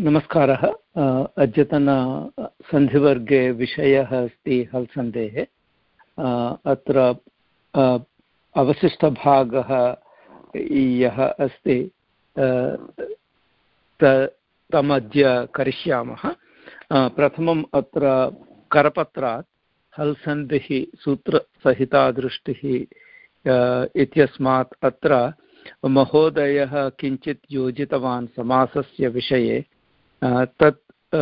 नमस्कारः। अद्यतनसन्धिवर्गे विषयः अस्ति हल्सन्धेः। अत्र अवशिष्टभागः यः अस्ति तमद्य करिष्यामः। प्रथमम् अत्र करपत्रात्, हल्सन्धिः सूत्रसहितादृष्टिः इत्यस्मात् अत्र महोदयः किञ्चित् योजितवान् समासस्य विषये। तत्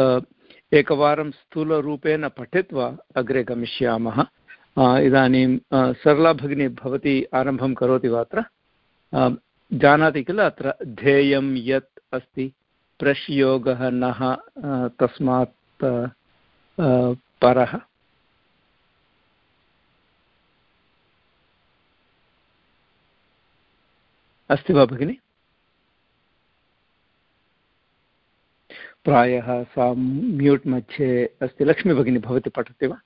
एकवारं स्थूलरूपेण पठित्वा अग्रे गमिष्यामः। इदानीं सरला भगिनी भवती आरम्भं करोति वा अत्र? जानाति किल अत्र ध्येयं यत् अस्ति? प्रश्योगः नः तस्मात् परः। अस्ति वा भगिनि? प्रायः सा म्यूट् मध्ये अस्ति। लक्ष्मी भगिनी भवती पठति वा?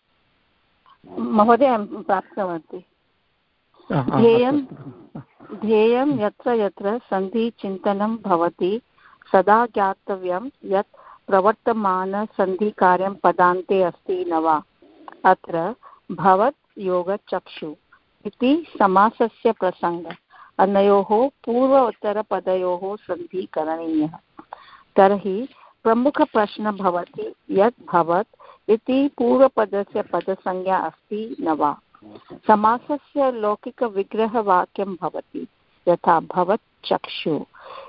महोदय प्राप्तवती। ध्येयं ध्येयं यत्र यत्र सन्धिचिन्तनं भवति सदा ज्ञातव्यं यत् प्रवर्तमानसन्धिकार्यं पदान्ते अस्ति न वा। अत्र भवत् योगचक्षु इति समासस्य प्रसङ्गः। अनयोः पूर्व उत्तरपदयोः सन्धिः करणीयः। तर्हि प्रमुखप्रश्नः भवति यत् भवत् इति पूर्वपदस्य पदसंज्ञा अस्ति न वा? समासस्य लौकिकविग्रहवाक्यं भवति यथा भवत् चक्षु।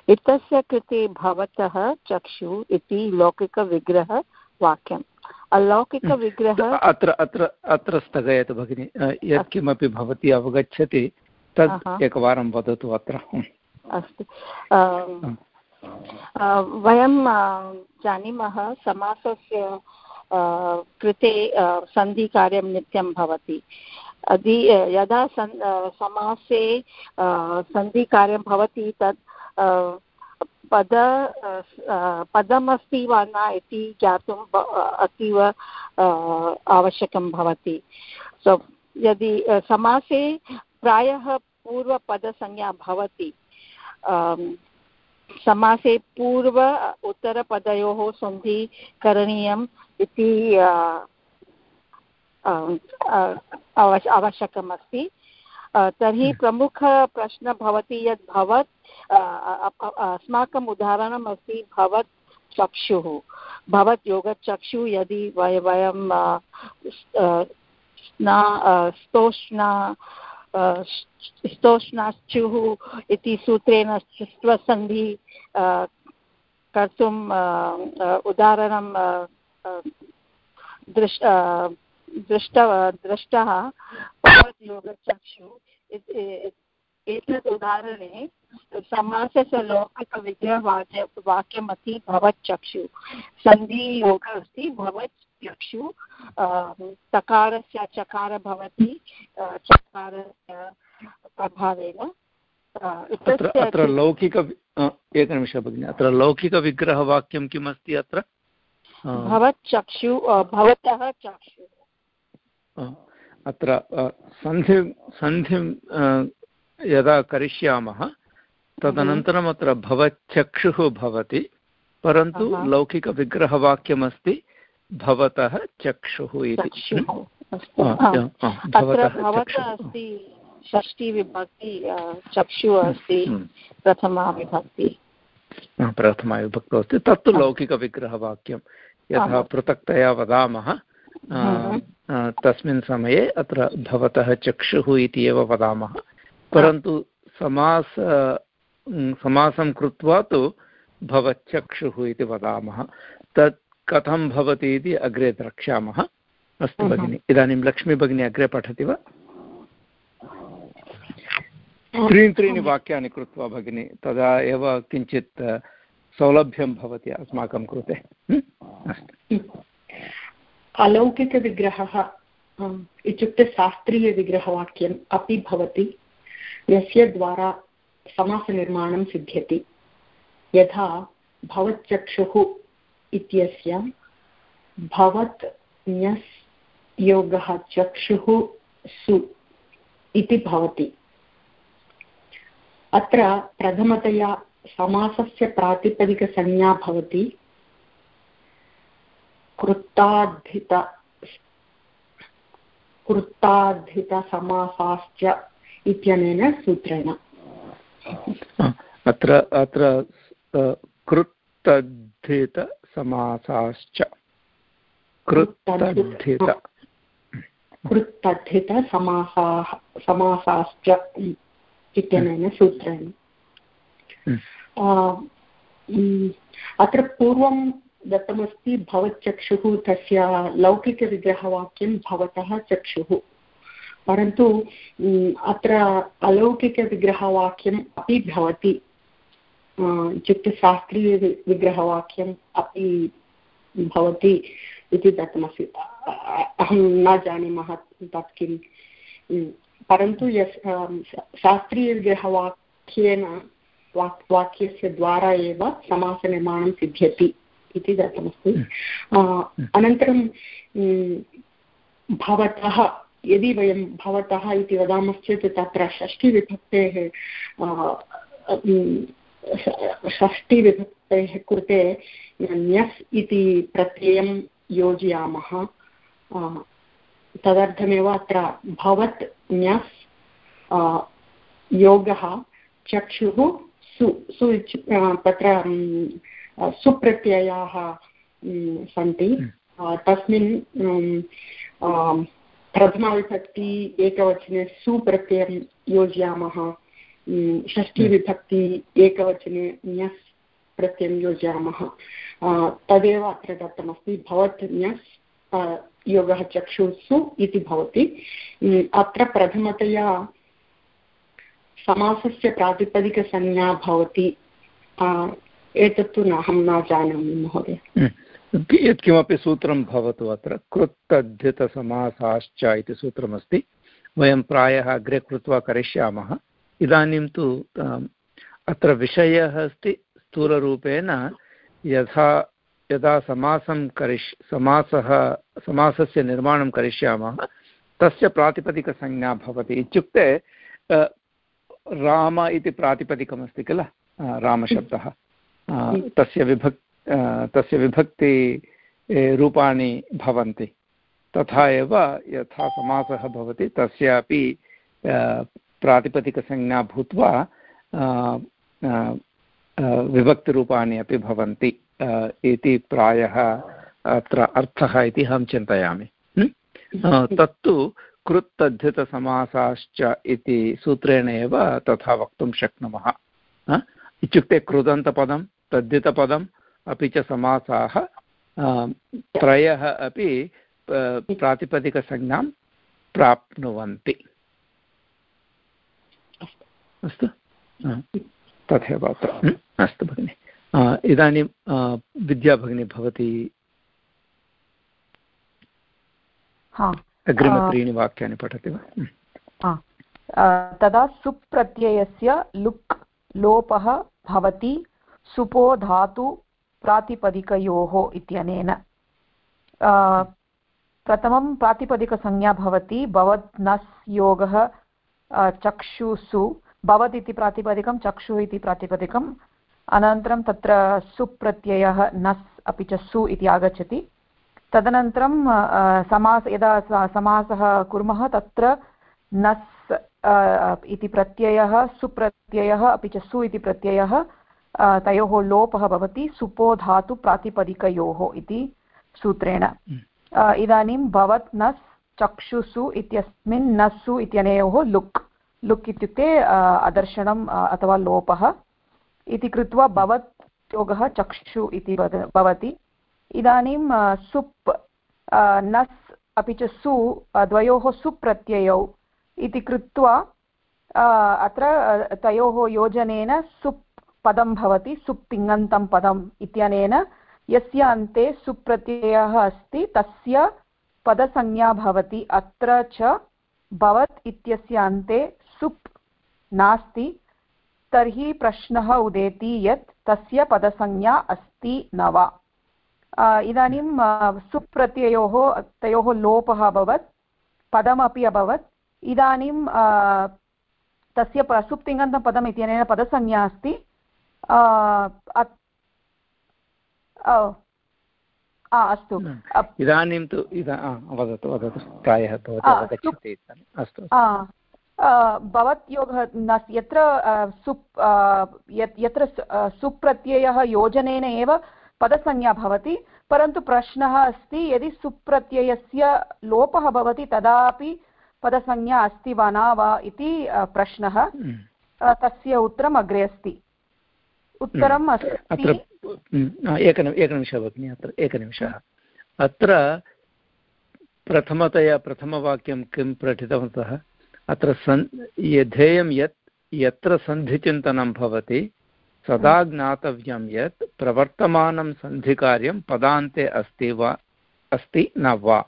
इत्यस्य कृते भवतः चक्षु इति लौकिकविग्रहवाक्यम्। अलौकिकविग्रहः अत्र अत्र अत्र स्थगयतु भगिनि। यत्किमपि भवती अवगच्छति तत् एकवारं वदतु अत्र। अस्तु। वयं जानीमः समासस्य कृते सन्धिकार्यं नित्यं भवति। यदि यदा सन् समासे सन्धिकार्यं भवति तत् पद पदमस्ति वा न इति ज्ञातुम् अतीव आवश्यकं भवति। सो, यदि समासे प्रायः पूर्वपदसंज्ञा भवति समासे पूर्व उत्तरपदयोः सन्धि करणीयम् इति आवश्यकमस्ति तर्हि हम्म। प्रमुखप्रश्नः भवति यत् भवत् अस्माकम् उदाहरणम् अस्ति भवत् चक्षुः भवत् योगचक्षुः यदि वय वयं स्तोष्णा स्तोष्णाश्चुः इति सूत्रेण स्वसन्धि कर्तुम् उदाहरणं दृष् दृष्ट, दृष्टः योगचक्षु एतत् उदाहरणे समासस्य लौकिकविग्रहवाक्य वाक्यमस्ति भवच्चक्षु। सन्धियोगः अस्ति भवत् चक्षु तकारस्य चकार भवति चकारस्य प्रभावेन अत्र लौकिक एकनिमिषः भगिनि। अत्र लौकिकविग्रहवाक्यं किम् अस्ति अत्र? भवच्चक्षु भवतः चक्षु। अत्र सन्धि सन्धिं यदा करिष्यामः तदनन्तरम् अत्र भवच्चक्षुः भवति परन्तु लौकिकविग्रहवाक्यमस्ति भवतः चक्षुः इति। अस्ति। षष्टिविभक्ति चक्षुः। अस्ति हम्म। प्रथमा विभक्ति प्रथमा विभक्तौ अस्ति। तत्तु लौकिकविग्रहवाक्यं। यथा पृथक्तया वदामः हम्म। तस्मिन् समये अत्र भवतः चक्षुः इति एव वदामः। परन्तु समास समासं कृत्वा तु भवच्चक्षुः इति वदामः। तत् कथं भवति इति अग्रे द्रक्ष्यामः। अस्तु भगिनि इदानीं लक्ष्मी भगिनी अग्रे पठति वा? त्रीणि त्रीणि वाक्यानि कृत्वा भगिनि तदा एव किञ्चित् सौलभ्यं भवति अस्माकं कृते। अलौकिकविग्रहः इत्युक्ते शास्त्रीयविग्रहवाक्यम् अपि भवति। यस्य द्वारा समासनिर्माणं सिद्ध्यति। यथा भवच्चक्षुः इत्यस्य भवत् ञस् योगः चक्षुः सु इति भवति। अत्र प्रथमतया समासस्य प्रातिपदिकसंज्ञा भवति। कृत्ताद्धित कृत्ताद्धितसमासाश्च इत्यनेन सूत्रेण। अत्र अत्र कृत्तद्धितसमासाश्च कृत्तद्धित। कृत्तद्धितसमासाः समासाश्च इत्यनेन सूत्रेण अत्र पूर्वं दत्तमस्ति भवच्चक्षुः तस्य लौकिकविग्रहवाक्यं भवतः चक्षुः। परन्तु अत्र अलौकिकविग्रहवाक्यम् अपि भवति। इत्युक्ते शास्त्रीयविग्रहवाक्यं अपि भवति इति दत्तमस्ति। अहं न जानीमः तत् किं परन्तु यस् शास्त्रीयविग्रहवाक्येन वाक् वाक्यस्य द्वारा एव समासनिर्माणं सिद्ध्यति इति दत्तमस्ति। अनन्तरं भवतः यदि वयं भवतः इति वदामश्चेत् तत्र षष्ठीविभक्तेः षष्टिविभक्तेः कृते न्यस् इति प्रत्ययं योजयामः। तदर्थमेव अत्र भवत् न्यस् योगः चक्षुः सु सु तत्र सुप्रत्ययाः सन्ति। तस्मिन् प्रथमाविभक्ति एकवचने सुप्रत्ययं योजयामः। षष्ठीविभक्ति एकवचने न्यस् प्रत्ययं योजयामः। तदेव अत्र दत्तमस्ति भवत् न्यस् योगः चक्षुषु इति भवति। अत्र प्रथमतया समासस्य प्रातिपदिकसंज्ञा भवति। एतत्तु अहं न जानामि महोदय। यत्किमपि सूत्रं भवतु अत्र कृत्तद्धितसमासाश्च इति सूत्रमस्ति। वयं प्रायः अग्रे कृत्वा करिष्यामः। इदानीं तु अत्र विषयः अस्ति स्थूलरूपेण, यथा, यदा समासं करिष्, समासः, समासस्य निर्माणं करिष्यामः, तस्य प्रातिपदिकसंज्ञा भवति। इत्युक्ते राम इति प्रातिपदिकमस्ति किल? रामशब्दः। तस्य विभक् तस्य विभक्ति रूपाणि भवन्ति। तथा एव यथा समासः भवति, तस्यापि प्रातिपदिकसंज्ञा भूत्वा विभक्तिरूपाणि अपि भवन्ति इति प्रायः अत्र अर्थः इति अहं चिन्तयामि। तत्तु कृत्तद्धितसमासाश्च इति सूत्रेण एव तथा वक्तुं शक्नुमः। इत्युक्ते कृदन्तपदं, तद्धितपदम्, अपि च समासाः त्रयः अपि प्रातिपदिकसंज्ञां प्राप्नुवन्ति। अस्तु? तथैव अत्र। अस्तु भगिनि। इदानीं विद्या भगिनी भवती अग्रिमत्रीणि वाक्यानि पठति वा? तदा सुप्रत्ययस्य लुक् लोपः भवति सुपो धातु प्रातिपदिकयोः इत्यनेन। प्रथमं प्रातिपदिकसंज्ञा भवति भवत् नस् योगः चक्षुषु भवत् इति प्रातिपदिकं चक्षुः इति प्रातिपदिकम्। अनन्तरं तत्र सुप्रत्ययः नस् अपि च सु इति आगच्छति। तदनन्तरं समास यदा समासः कुर्मः तत्र नस् इति प्रत्ययः सुप्रत्ययः अपि च सु इति प्रत्ययः तयोः लोपः भवति सुपो धातु प्रातिपदिकयोः इति सूत्रेण। इदानीं भवत् नस् चक्षुषु इत्यस्मिन् नस्सु इत्यनयोः लुक्। लुक् इत्युक्ते अदर्शनम् अथवा लोपः। इति कृत्वा भवत् योगः चक्षु इति भवति। इदानीं सुप् नस्, अपि च सु द्वयोः सुप्रत्ययौ। इति कृत्वा अत्र तयोः योजनेन सुप् पदं भवति, सुप् तिङन्तं पदम् इत्यनेन। यस्य अन्ते सुप्रत्ययः अस्ति, तस्य पदसंज्ञा भवति। अत्र च भवत् इत्यस्य अन्ते सुप् नास्ति तर्हि प्रश्नः उदेति यत् तस्य पदसंज्ञा अस्ति न वा? इदानीं सुप्रत्ययोः तयोः लोपः अभवत् पदमपि अभवत्। इदानीं तस्य सुप्तिङन्तं पदम् इत्यनेन पदसंज्ञा अस्ति। अस्तु। इदानीं तु इदा वदतु वदतु। प्रायः अस्तु भवत्योगः यत्र सुप् यत्र सुप्रत्ययः योजनेन एव पदसंज्ञा भवति परन्तु प्रश्नः अस्ति यदि सुप्रत्ययस्य लोपः भवति तदापि पदसंज्ञा अस्ति वा न वा इति प्रश्नः। हम्म। तस्य उत्तरम् अग्रे अस्ति। उत्तरम् हम्म। अस्ति। हम्म, एकनिम एकनिमिषः भगिनि अत्र एकनिमिषः। अत्र प्रथमतया प्रथमवाक्यं किं पठितवन्तः? अत्र सन् यधेयं यत् यत्र सन्धिचिन्तनं भवति सदा ज्ञातव्यं यत् प्रवर्तमानं सन्धिकार्यं पदान्ते अस्ति वा अस्ति न वा।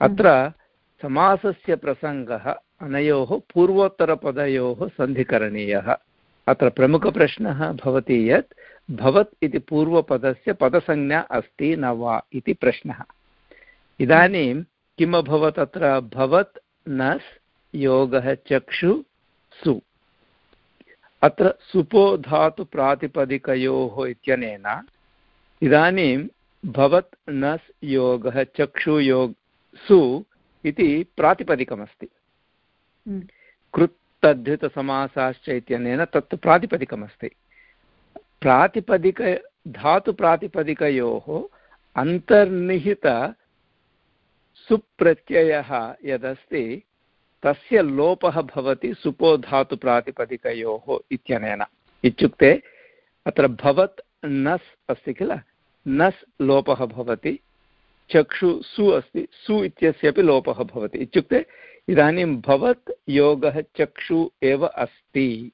अत्र समासस्य प्रसङ्गः अनयोः पूर्वोत्तरपदयोः सन्धिकरणीयः। अत्र प्रमुखप्रश्नः भवति यत् भवत् इति पूर्वपदस्य पदसंज्ञा अस्ति न वा इति प्रश्नः। इदानीं किम् अभवत् अत्र भवत् नस् योगः चक्षु सु। अत्र सुपो धातुप्रातिपदिकयोः इत्यनेन इदानीं भवत् नस् योगः चक्षुयोग सु इति प्रातिपदिकमस्ति। कृत्तद्धितसमासाश्च इत्यनेन तत् प्रातिपदिकमस्ति। प्रातिपदिक धातुप्रातिपदिकयोः अन्तर्निहित सुप्रत्ययः यदस्ति तस्य लोपः भवति सुपो धातुप्रातिपदिकयोः इत्यनेन। इत्युक्ते अत्र भवत् नस् अस्ति किल? नस् लोपः भवति, चक्षु सु अस्ति, सु इत्यस्यपि लोपः भवति। इत्युक्ते इदानीं भवत् योगः चक्षु एव अस्ति।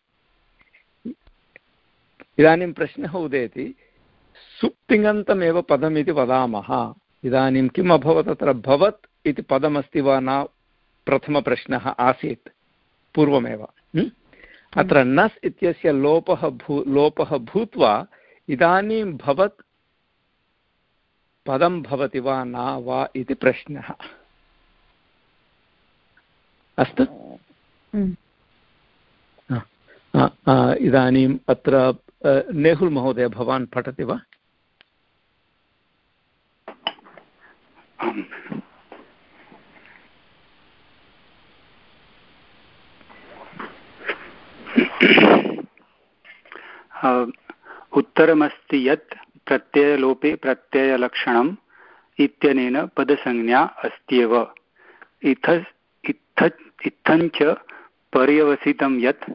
इदानीं प्रश्नः उदेति सुप्तिङन्तमेव पदमिति वदामः। इदानीं किम् अभवत्? अत्र भवत् इति पदमस्ति वा न प्रथमप्रश्नः आसीत् पूर्वमेव। अत्र नस् इत्यस्य लोपः भू लोपः भूत्वा इदानीं भवत् पदं भवति वा न वा इति प्रश्नः। अस्तु। इदानीम् अत्र नेहुल् महोदय भवान् पठति वा? उत्तरमस्ति यत् प्रत्ययलोपे प्रत्ययलक्षणम् इत्यनेन पदसंज्ञा अस्त्येव। इथ इत्थ इत्थञ्च पर्यवसितं यत्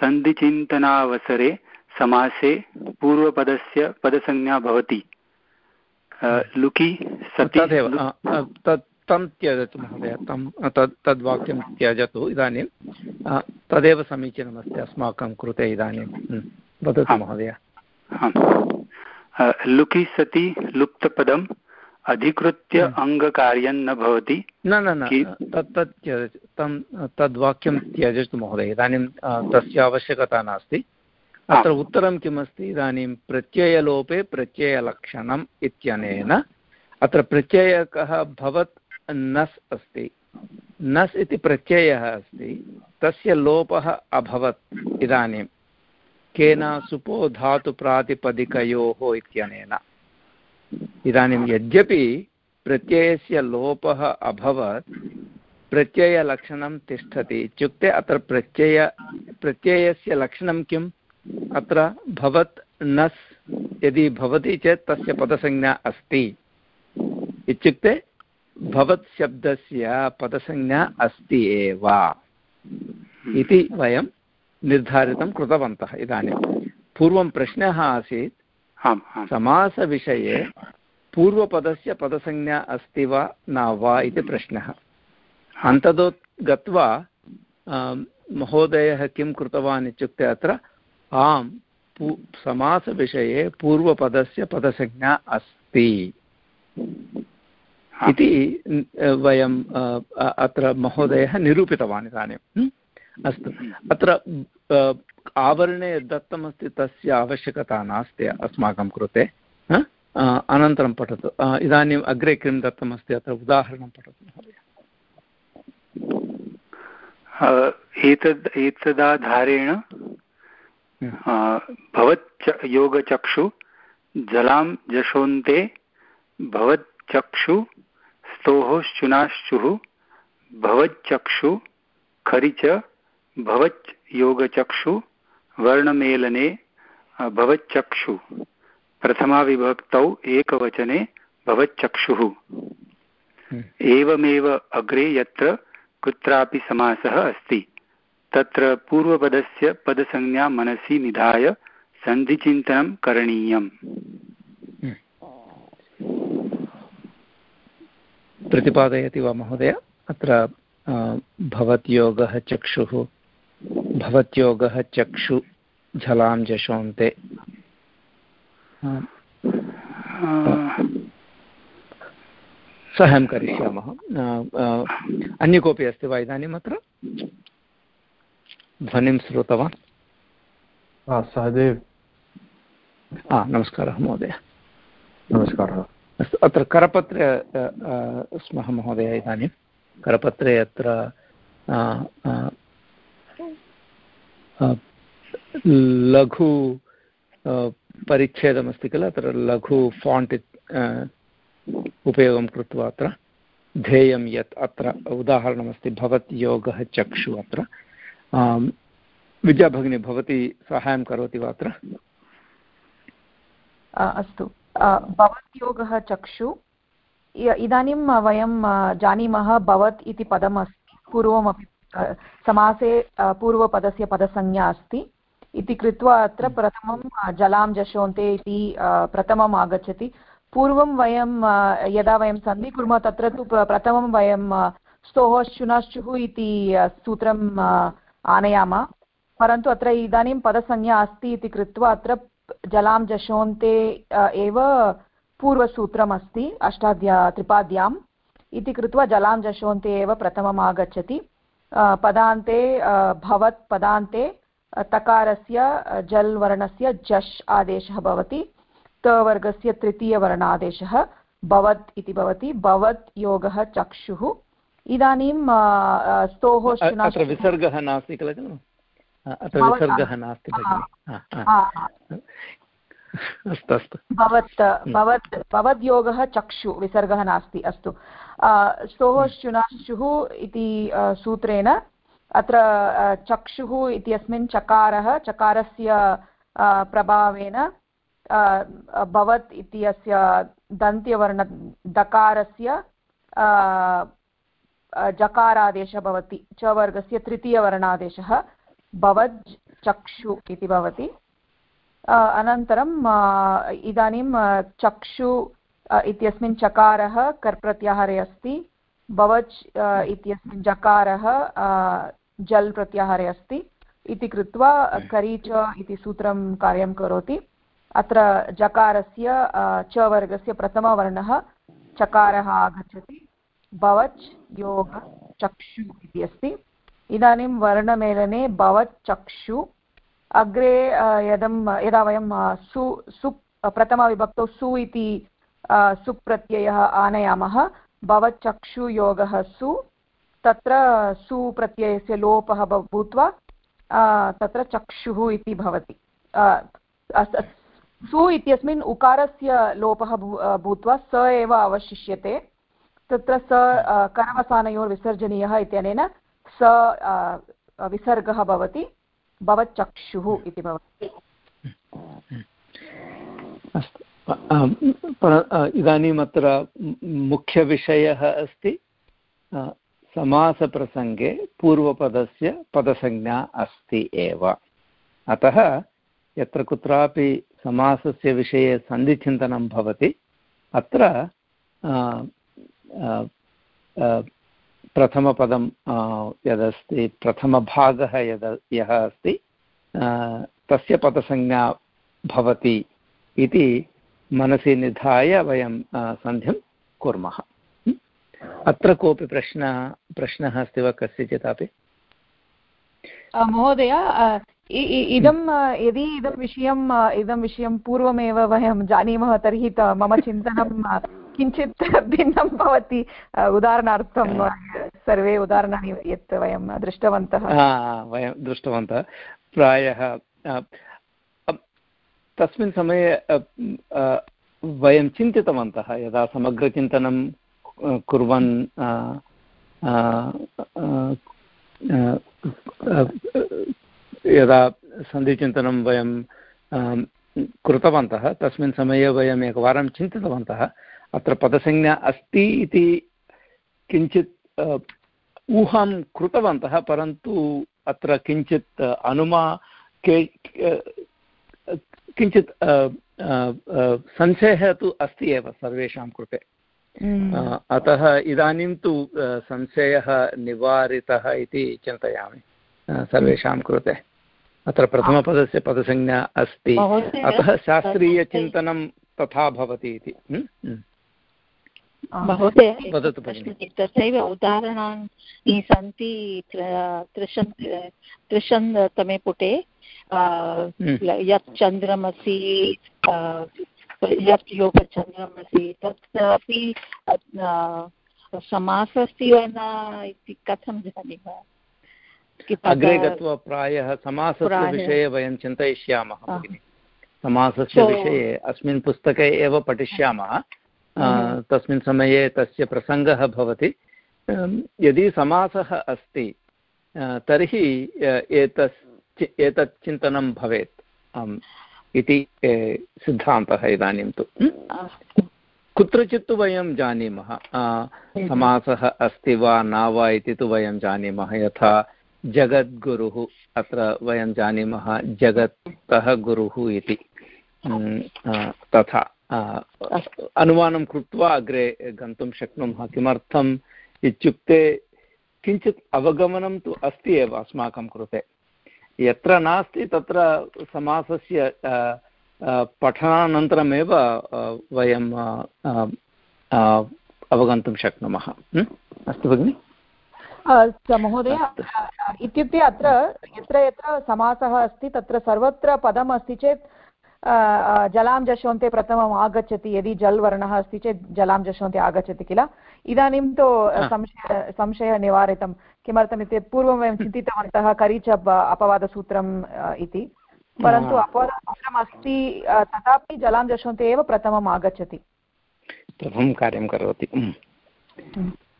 सन्धिचिन्तनावसरे समासे पूर्वपदस्य पदसंज्ञा भवति। लुकि सति तं त्यजतु महोदय तं तद् तद्वाक्यं त्यजतु इदानीं। तदेव समीचीनमस्ति अस्माकं कृते इदानीं। वदतु महोदय। लुकि सति लुप्तपदम् अधिकृत्य अङ्गकार्यं न भवति। न न न तत् तत् तं तद्वाक्यं त्यजतु महोदय। इदानीं तस्य आवश्यकता नास्ति। अत्र उत्तरं किमस्ति? इदानीं प्रत्ययलोपे प्रत्ययलक्षणम् इत्यनेन। अत्र प्रत्ययकः भवत् नस् अस्ति। नस् इति प्रत्ययः अस्ति। तस्य लोपः अभवत् इदानीं। केन सुपो धातुप्रातिपदिकयोः इत्यनेन। इदानीं यद्यपि प्रत्ययस्य लोपः अभवत्, प्रत्ययलक्षणं तिष्ठति। इत्युक्ते अत्र प्रत्यय, प्रत्ययस्य लक्षणं किम्? अत्र भवत् नस् यदि भवति चेत् तस्य पदसंज्ञा अस्ति। इत्युक्ते भवत् शब्दस्य पदसंज्ञा अस्ति एव। इति वयं निर्धारितं कृतवन्तः इदानीं। पूर्वं प्रश्नः आसीत् समासविषये पूर्वपदस्य पदसंज्ञा अस्ति वा न वा इति प्रश्नः। अन्ततो गत्वा महोदयः किं कृतवान् इत्युक्ते अत्र आम् पू समासविषये पूर्वपदस्य पदसंज्ञा अस्ति। इति वयं अत्र महोदयः निरूपितवान् इदानीं। अस्तु। अत्र आवरणे दत्तमस्ति तस्य आवश्यकता नास्ति अस्माकं कृते। अनन्तरं पठतु। इदानीम् अग्रे किं दत्तमस्ति? अत्र उदाहरणं पठतु महोदय। एतद् एतदाधारेण भवच्च योगचक्षु जलां जशोन्ते भवच्चक्षु स्तोः भवच्चक्षु खरि च भवच् योगचक्षु वर्णमेलने भवच्चक्षु। प्रथमाविभक्तौ एकवचने भवच्चक्षुः। हम्म। एवमेव अग्रे यत्र कुत्रापि समासः अस्ति। तत्र पूर्वपदस्य पदसंज्ञा मनसि निधाय सन्धिचिन्तनं करणीयम्। प्रतिपादयति वा महोदय? अत्र भवत्योगः चक्षुः भवत्योगः चक्षु झलां जशोन्ते। सहायं करिष्यामः। अन्य कोऽपि अस्ति वा इदानीम् अत्र? ध्वनिं श्रुतवान्। सहदेव। नमस्कारः महोदय। नमस्कारः। अस्तु, अत्र करपत्रे स्मः महोदय, इदानीं। करपत्रे अत्र लघु परिच्छेदमस्ति किल अत्र लघु फाण्ट् उपयोगं कृत्वा अत्र ध्येयं यत् अत्र उदाहरणमस्ति, भवत् योगः चक्षु अत्र। विद्याभगिनी भवती साहाय्यं करोति वा अत्र? अस्तु। भवत् योगः चक्षु। इदानीं वयं जानीमः भवत् इति पदम् अस्ति। पूर्वमपि समासे पूर्वपदस्य पदसंज्ञा अस्ति। इति कृत्वा अत्र प्रथमं जलां जशोन्ते इति प्रथमम् आगच्छति। पूर्वं वयं यदा वयं सन्धि कुर्मः तत्र तु प्रथमं वयं स्तोः शुनश्चुः इति सूत्रम् आनयामः। परन्तु अत्र इदानीं पदसंज्ञा अस्ति इति कृत्वा अत्र जलां जशोन्ते एव पूर्वसूत्रमस्ति, अष्टाध्या, त्रिपाद्याम्। इति कृत्वा जलां जशोन्ते एव प्रथमम् आगच्छति पदान्ते भवत् पदान्ते तकारस्य जल् वर्णस्य जश् आदेशः भवति। तवर्गस्य तृतीयवर्णादेशः भवत् इति भवति। भवत् योगः चक्षुः। इदानीं स्तोः विसर्गः नास्ति किल अत्र विसर्गः नास्ति अस्तु अस्तु। भवत् भवत् भवद्योगः चक्षु विसर्गः नास्ति अस्तु। स्तोः शुनाशुः इति सूत्रेण अत्र चक्षुः इत्यस्मिन् चकारः चकारस्य प्रभावेन भवत् इत्यस्य दन्त्यवर्ण दकारस्य जकारादेशः भवति च वर्गस्य तृतीयवर्णादेशः। भवज् चक्षु इति भवति। अनन्तरं इदानीं चक्षु इत्यस्मिन् चकारः कर्प्रत्याहारे अस्ति। भवच् इत्यस्मिन् जकारः जल् प्रत्याहारे अस्ति। इति कृत्वा करीच इति सूत्रं कार्यं करोति। अत्र जकारस्य च वर्गस्य प्रथमवर्णः चकारः आगच्छति। भवच् योग चक्षु इति अस्ति। इदानीं वर्णमेलने भवत् चक्षु अग्रे यदं, यदा वयं सु सु प्रथमविभक्तौ सु इति सुप्रत्ययः आनयामः भवच्चक्षुयोगः सु, तत्र सुप्रत्ययस्य लोपः भूत्वा तत्र चक्षुः इति भवति। सु इत्यस्मिन् उकारस्य लोपः भूत्वा स एव अवशिष्यते। तत्र स करवसानयोर्विसर्जनीयः इत्यनेन स विसर्गः भवति भवच्चक्षुः इति भवति। अस्तु. इदानीम् अत्र मुख्यविषयः अस्ति समासप्रसङ्गे पूर्वपदस्य पदसंज्ञा अस्ति एव। अतः यत्र कुत्रापि समासस्य विषये सन्धिचिन्तनं भवति अत्र प्रथमपदं यदस्ति प्रथमभागः यद् यः अस्ति तस्य पदसंज्ञा भवति इति मनसि निधाय वयं सन्धिं कुर्मः। अत्र कोऽपि प्रश्नः प्रश्नः अस्ति वा कस्यचिदपि महोदय इदं यदि इदं विषयम् इदं विषयं पूर्वमेव वयं जानीमः तर्हि मम चिन्तनं किञ्चित् भिन्नं भवति उदाहरणार्थं सर्वे उदाहरणानि यत् वयं दृष्टवन्तः। वयं दृष्टवन्तः। प्रायः तस्मिन् समये वयं चिन्तितवन्तः यदा समग्रचिन्तनं कुर्वन् यदा सन्धिचिन्तनं वयं कृतवन्तः तस्मिन् समये वयम् एकवारं चिन्तितवन्तः। अत्र पदसंज्ञा अस्ति इति किञ्चित् ऊहां कृतवन्तः परन्तु अत्र किञ्चित् अनुमा के किञ्चित् संशयः तु अस्ति एव सर्वेषां कृते हम्म। अतः इदानीं तु संशयः निवारितः इति चिन्तयामि सर्वेषां कृते अत्र प्रथमपदस्य पदसंज्ञा अस्ति अतः शास्त्रीयचिन्तनं तथा भवति इति हम्म? हम्म। तथैव उदाहरणानि सन्ति त्रिशन् त्रिशन्तमे पुटे यत् चन्द्रमसि यत् योगचन्द्रमसि तत् अपि समासः अस्ति वा न इति कथं जानीमः? अग्रे गत्वा प्रायः समासस्य विषये वयं चिन्तयिष्यामः समासस्य विषये अस्मिन् पुस्तके एव पठिष्यामः। तस्मिन् समये तस्य प्रसङ्गः भवति। यदि समासः अस्ति तर्हि एतस् एतत् चिन्तनं भवेत्। इति सिद्धान्तः इदानीं तु। कुत्रचित् तु वयं जानीमः समासः अस्ति वा न वा इति तु वयं जानीमः। यथा जगद्गुरुः अत्र वयं जानीमः जगतः गुरुः इति। तथा। अनुमानं कृत्वा अग्रे गन्तुं शक्नुमः। किमर्थम् इत्युक्ते किञ्चित् अवगमनं तु अस्ति एव अस्माकं कृते। यत्र नास्ति तत्र समासस्य पठनानन्तरमेव वयं अवगन्तुं शक्नुमः। अस्तु भगिनि। महोदय इत्युक्ते अत्र यत्र यत्र समासः अस्ति तत्र सर्वत्र पदम् अस्ति चेत् जलां जशोन्ते प्रथमम् आगच्छति यदि जल् वर्णः अस्ति चेत् जलां जशोन्ते आगच्छति किल इदानीं तु संशय संशयः निवारितं किमर्थमित्युक्ते पूर्वं वयं चिन्तितवन्तः करीच अपवादसूत्रम् इति परन्तु अपवादसूत्रम् अस्ति तथापि जलां जशोन्ते एव प्रथमम् आगच्छति प्रथमं कार्यं करोति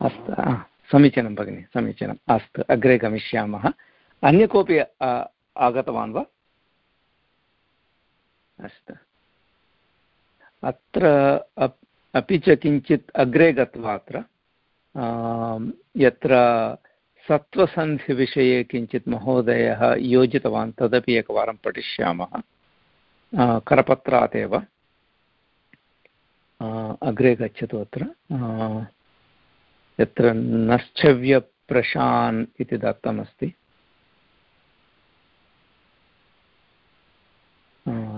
अस्तु समीचीनं भगिनि समीचीनम् अस्तु अग्रे गमिष्यामः अन्य कोऽपि आगतवान् वा अस्तु। अत्र अपि च किञ्चित् अग्रे गत्वा अत्र यत्र सत्त्वसन्धिविषये किञ्चित् महोदयः योजितवान्, तदपि एकवारं पठिष्यामः। करपत्रात् अग्रे गच्छतु अत्र। यत्र नश्चव्यप्रशान् इति दत्तमस्ति।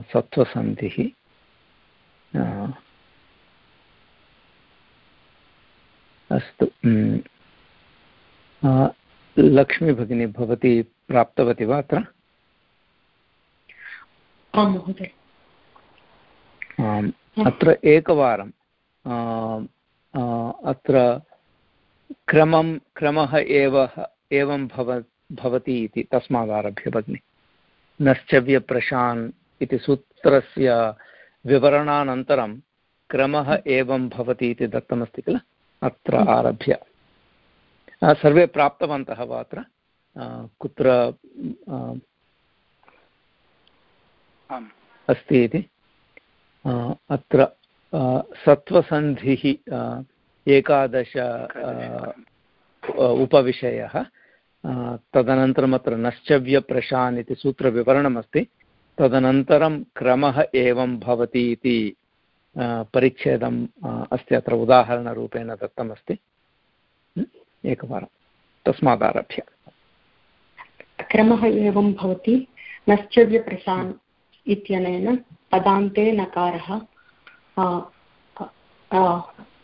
सत्त्वसन्धिः। अस्तु लक्ष्मीभगिनी भवती प्राप्तवती वा अत्र? अत्र एकवारं अत्र क्रमं क्रमः एव एवं भव भवति इति तस्मादारभ्य भगिनि। नश्चव्यप्रशान् इति सूत्रस्य विवरणानन्तरं क्रमः एवं भवति इति दत्तमस्ति किल? अत्र हम्म। आरभ्य। सर्वे प्राप्तवन्तः वा अत्र? कुत्र अस्ति इति? अत्र सत्त्वसन्धिः एकादश उपविषयः। तदनन्तरम् अत्र नश्चव्यप्रशान् इति सूत्रविवरणमस्ति। तदनन्तरं क्रमः एवं भवति इति परिच्छेदम् अस्ति अत्र उदाहरणरूपेण दत्तमस्ति। एकवारं। तस्मादारभ्य। क्रमः एवं भवति। नश्चर्यप्रशान् इत्यनेन पदान्ते नकारः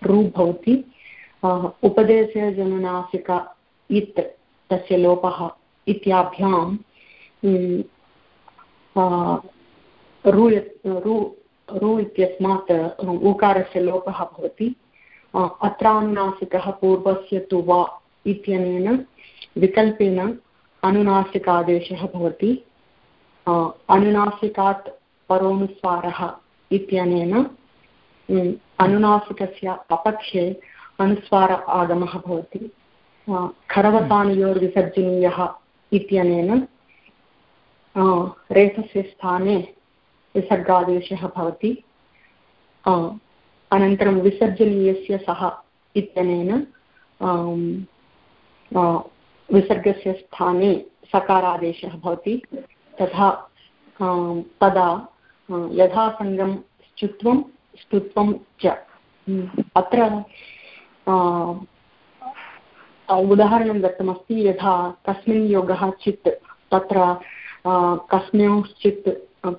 रु भवति उपदेशजनुनासिक इत्, तस्य लोपः इत्याभ्यां रु रु रु इत्यस्मात् ऊकारस्य लोपः भवति। अत्रानुनासिकः पूर्वस्य तु वा इत्यनेन विकल्पेन अनुनासिकादेशः भवति। अनुनासिकात् परोनुस्वारः इत्यनेन अनुनासिकस्य अपक्षे अनुस्वार आगमः भवति। खरवसानयोर्विसर्जनीयः इत्यनेन रेफस्य स्थाने विसर्गादेशः भवति। अनन्तरं विसर्जनीयस्य सः इत्यनेन विसर्गस्य स्थाने सकारादेशः भवति। तथा तदा यथासङ्गं स्चुत्वं स्तुत्वं च। अत्र उदाहरणं दत्तमस्ति यथा कस्मिन् योगः चित् तत्र कस्मिंश्चित्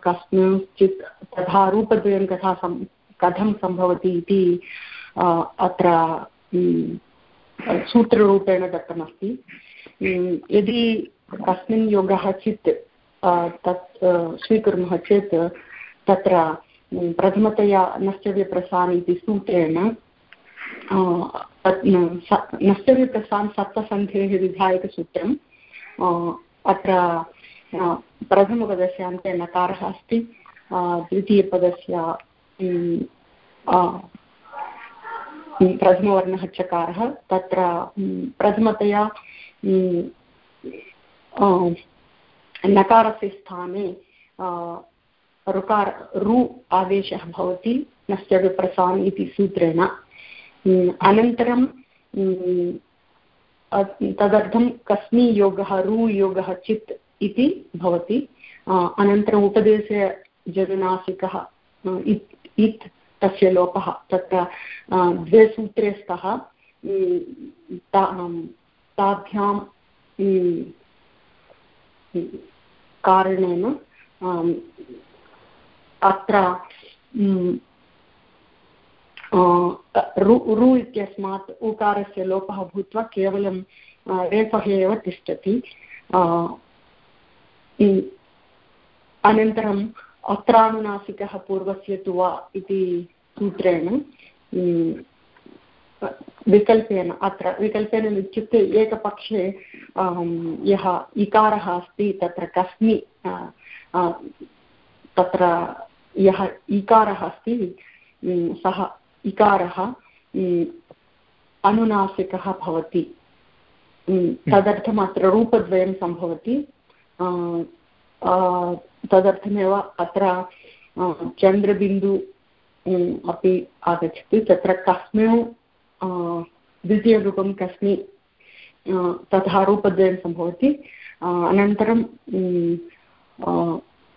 कस्मिंश्चित् तथा रूपद्वयं कथा सम् कथं सम्भवति इति अत्र सूत्ररूपेण दत्तमस्ति यदि कस्मिन् योगः चित् तत् स्वीकुर्मः चेत् तत्र प्रथमतया नश्चर्यप्रसान् इति सूत्रेण नश्चर्यप्रसान् सप्तसन्धेः विधायकसूत्रम् अत्र प्रथमपदस्य अन्ते नकारः अस्ति. द्वितीयपदस्य प्रथमवर्णः चकारः. तत्र प्रथमतया नकारस्य स्थाने ऋकार रु आदेशः भवति. नश्च विप्रसान् इति सूत्रेण. अनन्तरं तदर्थं कस्मि योगः रु योगः, चित् इति भवति। अनन्तरम् उपदेशे जनुनासिकः इत् इत् तस्य लोपः, तत्र द्वे सूत्रे स्तः ताभ्यां कारणेन अत्र रु रु इत्यस्मात् उकारस्य लोपः भूत्वा केवलं रेफः एव तिष्ठति। अनन्तरम् अत्रानुनासिकः पूर्वस्य तु वा इति सूत्रेण विकल्पेन अत्र विकल्पेन इत्युक्ते एकपक्षे यः इकारः अस्ति तत्र कस्मि तत्र यः इकारः अस्ति सः इकारः अनुनासिकः भवति। तदर्थम् अत्र रूपद्वयं सम्भवति। तदर्थमेव अत्र चन्द्रबिन्दु अपि आगच्छति। तत्र कस्मिन् द्वितीयरूपं कस्मि तथा रूपद्वयं सम्भवति। अनन्तरं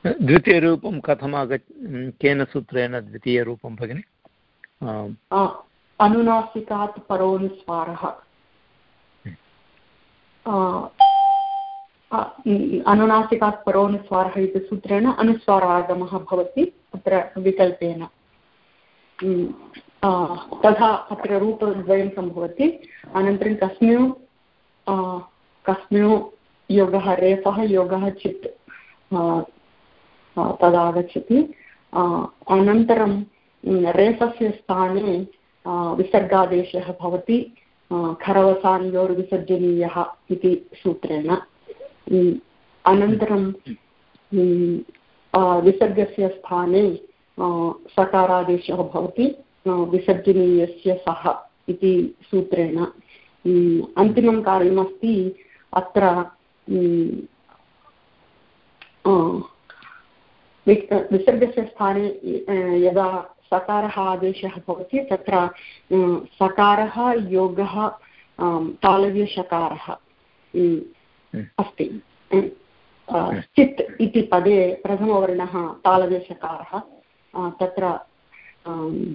द्वितीयरूपं कथम् आग केन सूत्रेण द्वितीयरूपं भगिनि? अनुनासिकात् परोनुस्वारः। अनुनासिकात् परोनुस्वारः इति सूत्रेण अनुस्वारागमः भवति अत्र विकल्पेन। तथा अत्र रूपद्वयं सम्भवति। अनन्तरं कस्मिन् कस्मिन् योगः रेफः, योगः चित् तदागच्छति। अनन्तरं रेफस्य स्थाने विसर्गादेशः भवति। खरवसान्योर्विसर्जनीयः इति सूत्रेण। अनन्तरं विसर्गस्य स्थाने सकारादेशः भवति विसर्जनीयस्य सः इति सूत्रेण। अन्तिमं कार्यमस्ति अत्र विसर्गस्य स्थाने यदा सकारः आदेशः भवति, तत्र सकारः, योगः तालव्यषकारः अस्ति। चित् इति पदे प्रथमवर्णः तालव्यषकारः तत्र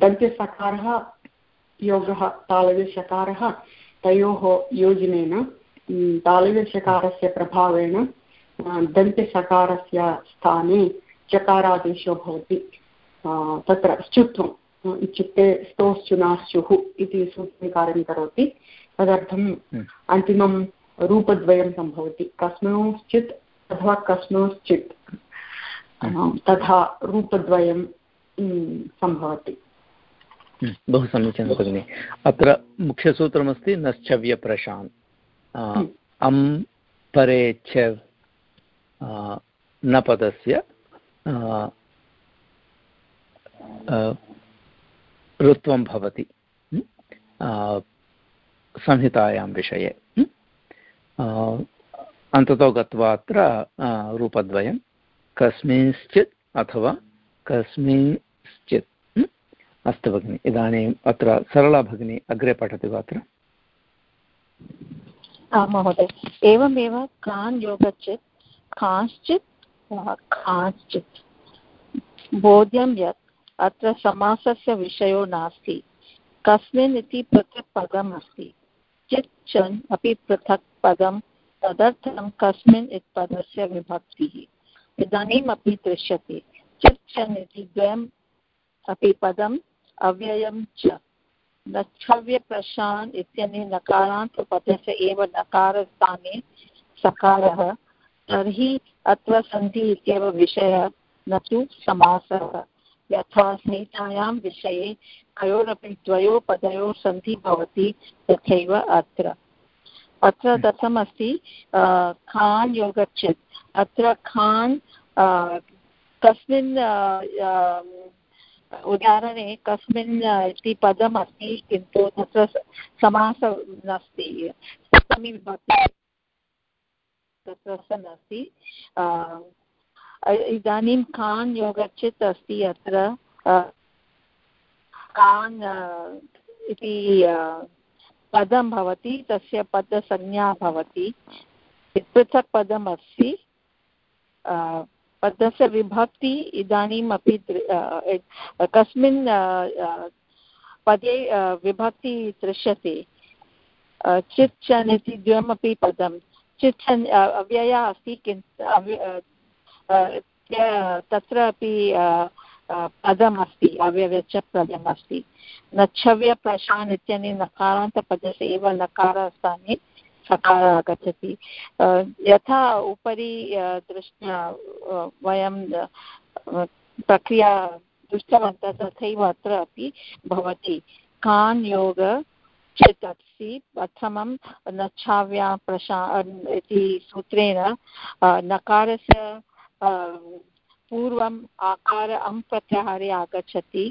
दन्त्यसकारः योगः तालव्यषकारः तयोः योजनेन तालव्यषकारस्य प्रभावेण दन्त्यसकारस्य स्थाने चकारादेशो भवति। तत्र स्चुत्वम् इत्युक्ते स्तोश्चुनाश्चुः इति सूत्रं कार्यं करोति। तदर्थम् अन्तिमं रूपद्वयं सम्भवति। कस्मिंश्चित् अथवा कस्मिंश्चित् तथा रूपद्वयं सम्भवति। बहु समीचीनं भगिनि। अत्र मुख्यसूत्रमस्ति नश्चव्यप्रशान्। अं परे च न पदस्य ऋत्वं भवति। संहितायां विषये। अन्ततो गत्वा अत्र रूपद्वयं। कस्मिंश्चित् अथवा कस्मिंश्चित्। अस्तु भगिनि, इदानीम् अत्र सरला भगिनी अग्रे पठति वा अत्र? महोदय, एवमेव कान् योगचित् कांश्चित् कांश्चित्। बोध्यं यत् अत्र समासस्य विषयो नास्ति, कस्मिन् इति पृथक् पदम् अस्ति चित् चन् अपि पृथक् पदं, तदर्थं कस्मिन् इत्पदस्य विभक्तिः। इदानीम् अपि दृश्यते। चित् चन् इति द्वयम् अपि पदम्, अव्ययं च। नक्षव्यप्रशान् इत्यनेन नकारान्तपदस्य एव नकारस्थाने सकारः। तर्हि अत्र सन्धि इत्येव विषयः, न तु समासः। यथा स्नेहितायां विषये कयोरपि द्वयोः पदयोः सन्धि भवति तथैव अत्र। अत्र हम्म। दत्तमस्ति खान् योगच्छेत्। अत्र खान् कस्मिन् उदाहरणे कस्मिन् इति पदम् अस्ति किन्तु तत्र समासः नास्ति। सप्तमी विभक्ति तत्र नास्ति। इदानीं कान् योगच्छित् अस्ति अत्र। कान् इति पदं भवति, तस्य पदसंज्ञा भवति। पृथक् पदम् अस्ति पदस्य विभक्ति इदानीम् अपि कस्मिन् पदे विभक्ति दृश्यते। चिच्छन् इति द्वयमपि पदं। चिच्छन् अव्यया अस्ति किन्तु तत्र अपि पदम् अस्ति अव्यव्यच पदम् अस्ति नच्छव्य प्रशान् इत्यनेन नकारान्तपदस्य एव नकारस्थाने सकार आगच्छति। यथा उपरि दृष्ट वयं प्रक्रिया दृष्टवन्तः तथैव अत्र अपि भवति। कान् योग चित् अस्ति प्रथमं नच्छाव्या प्रशा इति सूत्रेण नकारस्य पूर्वम् आकार अङ् प्रत्याहारे आगच्छति।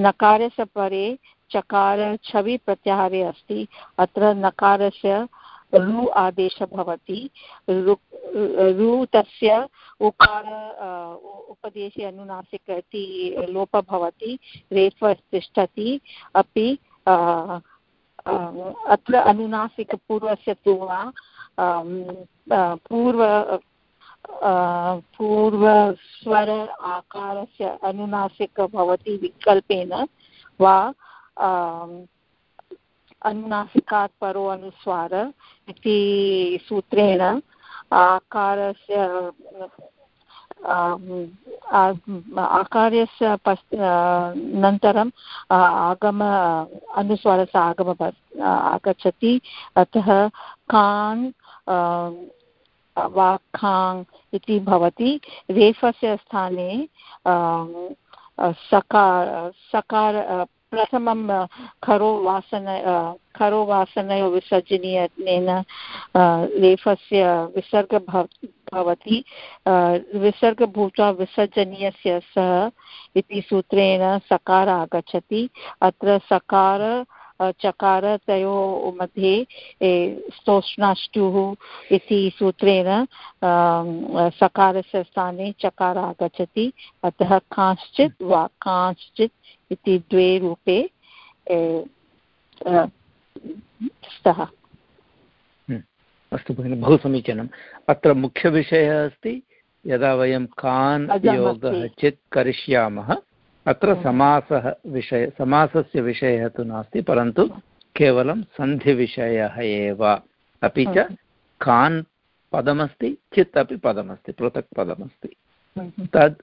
नकारस्य परे चकार छवि प्रत्याहारे अस्ति। अत्र नकारस्य रु आदेशः भवति। रु तस्य उकार उपदेशे अनुनासिक इति लोपः भवति, रेफ तिष्ठति। अपि अत्र अनुनासिकपूर्वस्य तु वा पूर्व पूर्वस्वर आकारस्य अनुनासिक भवति विकल्पेन वा अनुनासिकात् परो अनुस्वार इति सूत्रेण आकारस्य आकारस्य पश् अनन्तरम् आगम, अनुस्वारस्य आगम आगच्छति। अतः कान् वाखाङ् इति भवति। रेफस्य स्थाने सकार सकार, प्रथमं खरो वासन खरो वासनयो विसर्जनीयनेन लेफस्य विसर्ग भवति। विसर्ग भूत्वा विसर्जनीयस्य सः इति सूत्रेण सकार आगच्छति। अत्र सकार चकार तयोः मध्ये स्तोष्णाष्टुः इति सूत्रेण सकारस्य स्थाने चकार आगच्छति। अतः कांश्चित् वा कांश्चित् इति द्वे रूपे स्तः। हम्म, अस्तु भगिनि बहु समीचीनम्। अत्र मुख्यविषयः अस्ति यदा वयं कान् योगः चित् करिष्यामः अत्र समासः विषय समासस्य विषयः तु नास्ति परन्तु केवलं सन्धिविषयः एव। अपि च कान् पदमस्ति चित् अपि पदमस्ति पृथक् पदमस्ति। तद्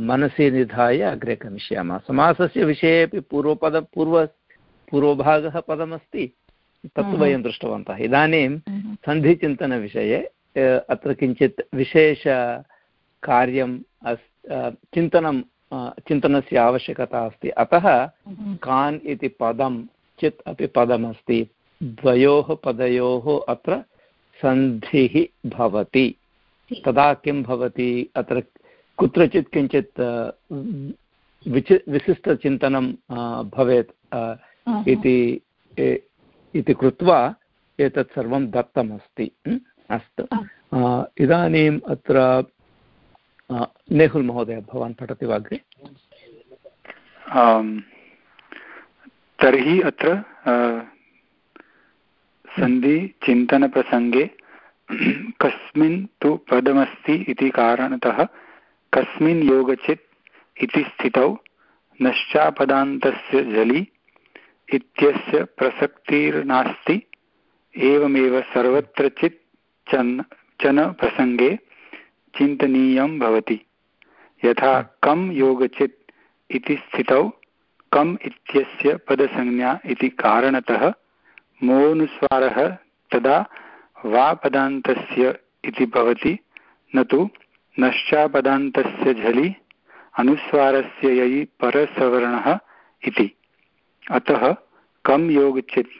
मनसि निधाय अग्रे गमिष्यामः। समासस्य विषये अपि पूर्वपद पूर्व पूर्वभागः पदमस्ति तत्तु वयं दृष्टवन्तः। इदानीं सन्धिचिन्तनविषये अत्र किञ्चित् विशेषकार्यम् अस् चिन्तनं चिन्तनस्य आवश्यकता अस्ति। अतः हम्म। कान् इति पदं चित् अपि पदमस्ति। द्वयोः पदयोः अत्र सन्धिः भवति। तदा किं भवति? अत्र कुत्रचित् किञ्चित् विचि विशिष्टचिन्तनं भवेत् इति इति कृत्वा एतत् सर्वं दत्तमस्ति। अस्तु। इदानीम् अत्र नेहुल् महोदय भवान् पठति वा अग्रे तर्हि अत्र सन्धिचिन्तनप्रसङ्गे कस्मिन् तु पदमस्ति इति कारणतः कस्मिन् योगचित् इति स्थितौ नश्चापदान्तस्य जलि इत्यस्य प्रसक्तिर्नास्ति एवमेव सर्वत्र चित् चन् चन प्रसङ्गे चिन्तनीयं भवति। यथा कं योगचित् इति स्थितौ कम् इत्यस्य पदसंज्ञा इति कारणतः मोनुस्वारः तदा वा पदान्तस्य इति भवति न तु नश्चापदान्तस्य झलि अनुस्वारस्य ययि परसवर्णः इति। अतः कं योगचित्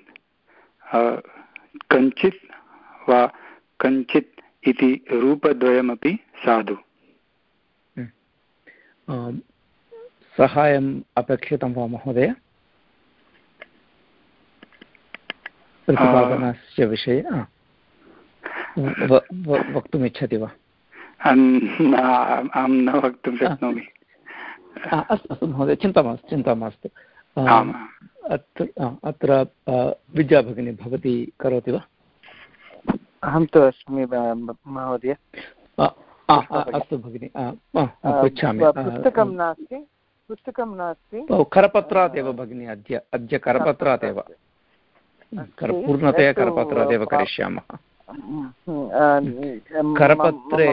कञ्चित् वा कञ्चित् इति रूपद्वयमपि साधु। हम्म। सहायम् अपेक्षितं वा महोदय? प्रतिपादनस्य विषये वक्तुमिच्छति वा? अहं न वक्तुं शक्नोमि। अस्तु अस्तु महोदय चिन्ता मास्तु चिन्ता मास्तु। अत्र अत्र विद्या भगिनी भवती करोति वा? अहं तु अस्मि महोदय। अस्तु भगिनि पृच्छामि। पुस्तकं नास्ति? पुस्तकं नास्ति? करपत्रात् एव भगिनि अद्य अद्य करपत्रात् एव पूर्णतया करपत्रात् एव करिष्यामः। करपत्रे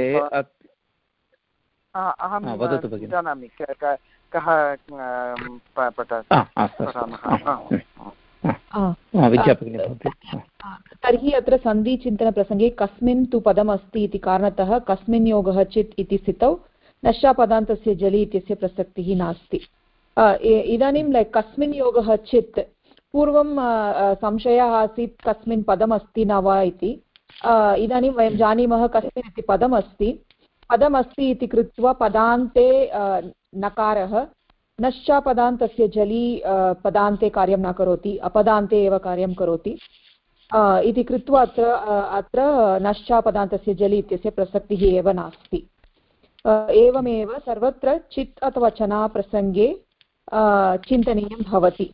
अहं वदतु भगिनि। जानामि कः तर्हि अत्र सन्धिचिन्तनप्रसङ्गे कस्मिन् तु पदमस्ति इति कारणतः कस्मिन् योगः चित् इति स्थितौ नश्चापदान्तस्य जलि इत्यस्य प्रसक्तिः नास्ति. इदानीं लैक् कस्मिन् योगः चित् पूर्वं संशयः आसीत् कस्मिन् पदमस्ति न वा इति. इदानीं वयं जानीमः कस्मिन् इति पदमस्ति. पदमस्ति इति कृत्वा पदान्ते नकारः नश्चापदान्तस्य जली पदान्ते कार्यं न करोति, अपदान्ते एव कार्यं करोति। इति कृत्वा अत्र अत्र नश्चापदान्तस्य जलि इत्यस्य प्रसक्तिः एव नास्ति। एवमेव सर्वत्र चित् अथवा चना प्रसङ्गे चिन्तनीयं भवति।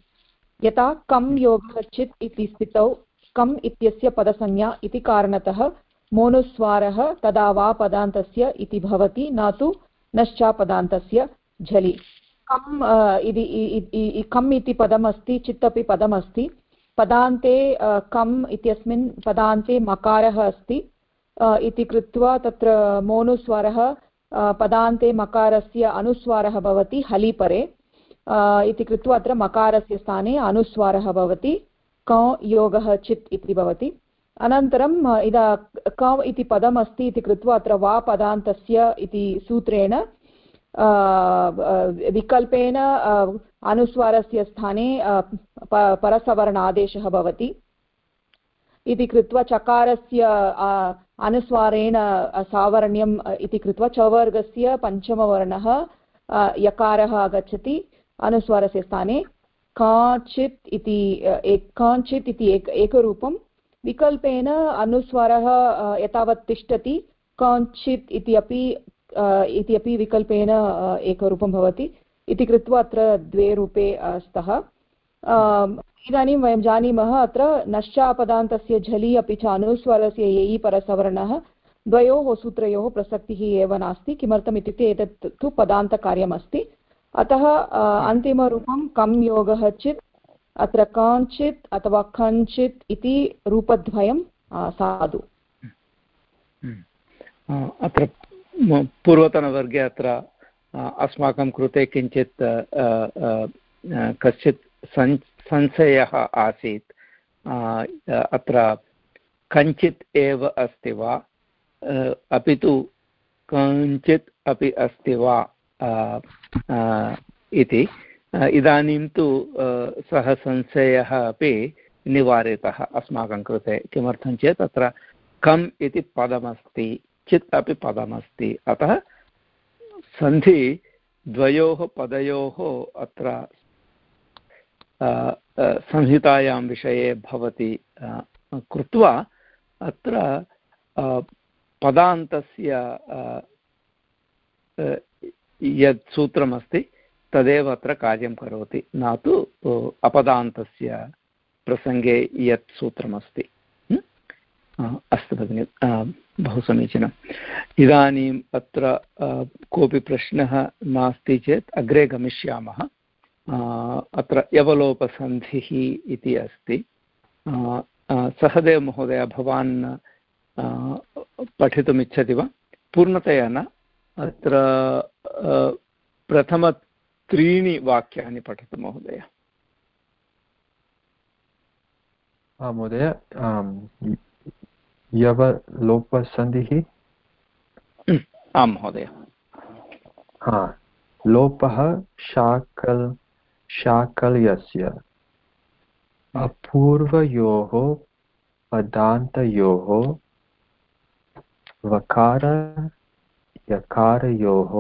यथा कं योगः चित् इति स्थितौ कम् इत्यस्य पदसंज्ञा इति कारणतः मोनुस्वारः तदा वा पदान्तस्य इति भवति, न तु नश्चापदान्तस्य झलि कम् इति कम् इति पदमस्ति, चित् अपि पदमस्ति। पदान्ते कम् इत्यस्मिन् पदान्ते मकारः अस्ति। इति कृत्वा तत्र मोनुस्वरः पदान्ते मकारस्य अनुस्वारः भवति हलिपरे। इति कृत्वा अत्र मकारस्य स्थाने अनुस्वारः भवति। क, योगः, चित् इति भवति। अनन्तरम् इदा, क, इति पदमस्ति इति कृत्वा अत्र वा पदान्तस्य इति सूत्रेण विकल्पेन अनुस्वारस्य स्थाने परसवर्ण आदेशः भवति। इति कृत्वा चकारस्य अनुस्वारेण सावर्ण्यम् इति कृत्वा चवर्गस्य पञ्चमवर्णः यकारः आगच्छति अनुस्वारस्य स्थाने। काचित् इति काञ्चित् इति एक, एकरूपं। विकल्पेन अनुस्वारः एतावत् तिष्ठति। काञ्चित् इति अपि इति अपि विकल्पेन एकरूपं भवति। इति कृत्वा अत्र द्वे रूपे स्तः इदानीं वयं जानीमः अत्र नश्चापदान्तस्य झलि अपि च अनुस्वरस्य ययि परसवर्णः, द्वयोः सूत्रयोः प्रसक्तिः एव नास्ति। किमर्थम् इत्युक्ते एतत् तु पदान्तकार्यमस्ति। अतः अन्तिमरूपं कं योगः चित्, अत्र काञ्चित् अथवा कञ्चित् इति रूपद्वयं साधु। अत्र पूर्वतनवर्गे अत्र अस्माकं कृते किञ्चित् कश्चित् सञ् संशयः आसीत् अत्र कञ्चित् एव अस्ति वा? अपि तु कञ्चित् अपि अस्ति वा? इति। इदानीं तु सः संशयः अपि निवारितः अस्माकं कृते। किमर्थं चेत् अत्र कम् इति पदमस्ति। चित् अपि पदमस्ति। अतः सन्धि द्वयोः पदयोः अत्र संहितायां विषये भवति कृत्वा अत्र पदान्तस्य यत् सूत्रमस्ति, तदेव अत्र कार्यं करोति। न तु अपदान्तस्य प्रसङ्गे यत् सूत्रमस्ति। अस्तु भगिनि। बहु समीचीनम्। इदानीम् अत्र कोऽपि प्रश्नः नास्ति चेत् अग्रे गमिष्यामः। अत्र यवलोपसन्धिः इति अस्ति। सहदेव महोदय, भवान् पठितुमिच्छति वा? पूर्णतया न। अत्र प्रथमत्रीणि वाक्यानि पठतु महोदय। महोदय यवलोपसन्धिः? आं महोदय। हा लोपः शाकल् शाकल्यस्य अपूर्वयोः पदान्तयोः वकार यकारयोः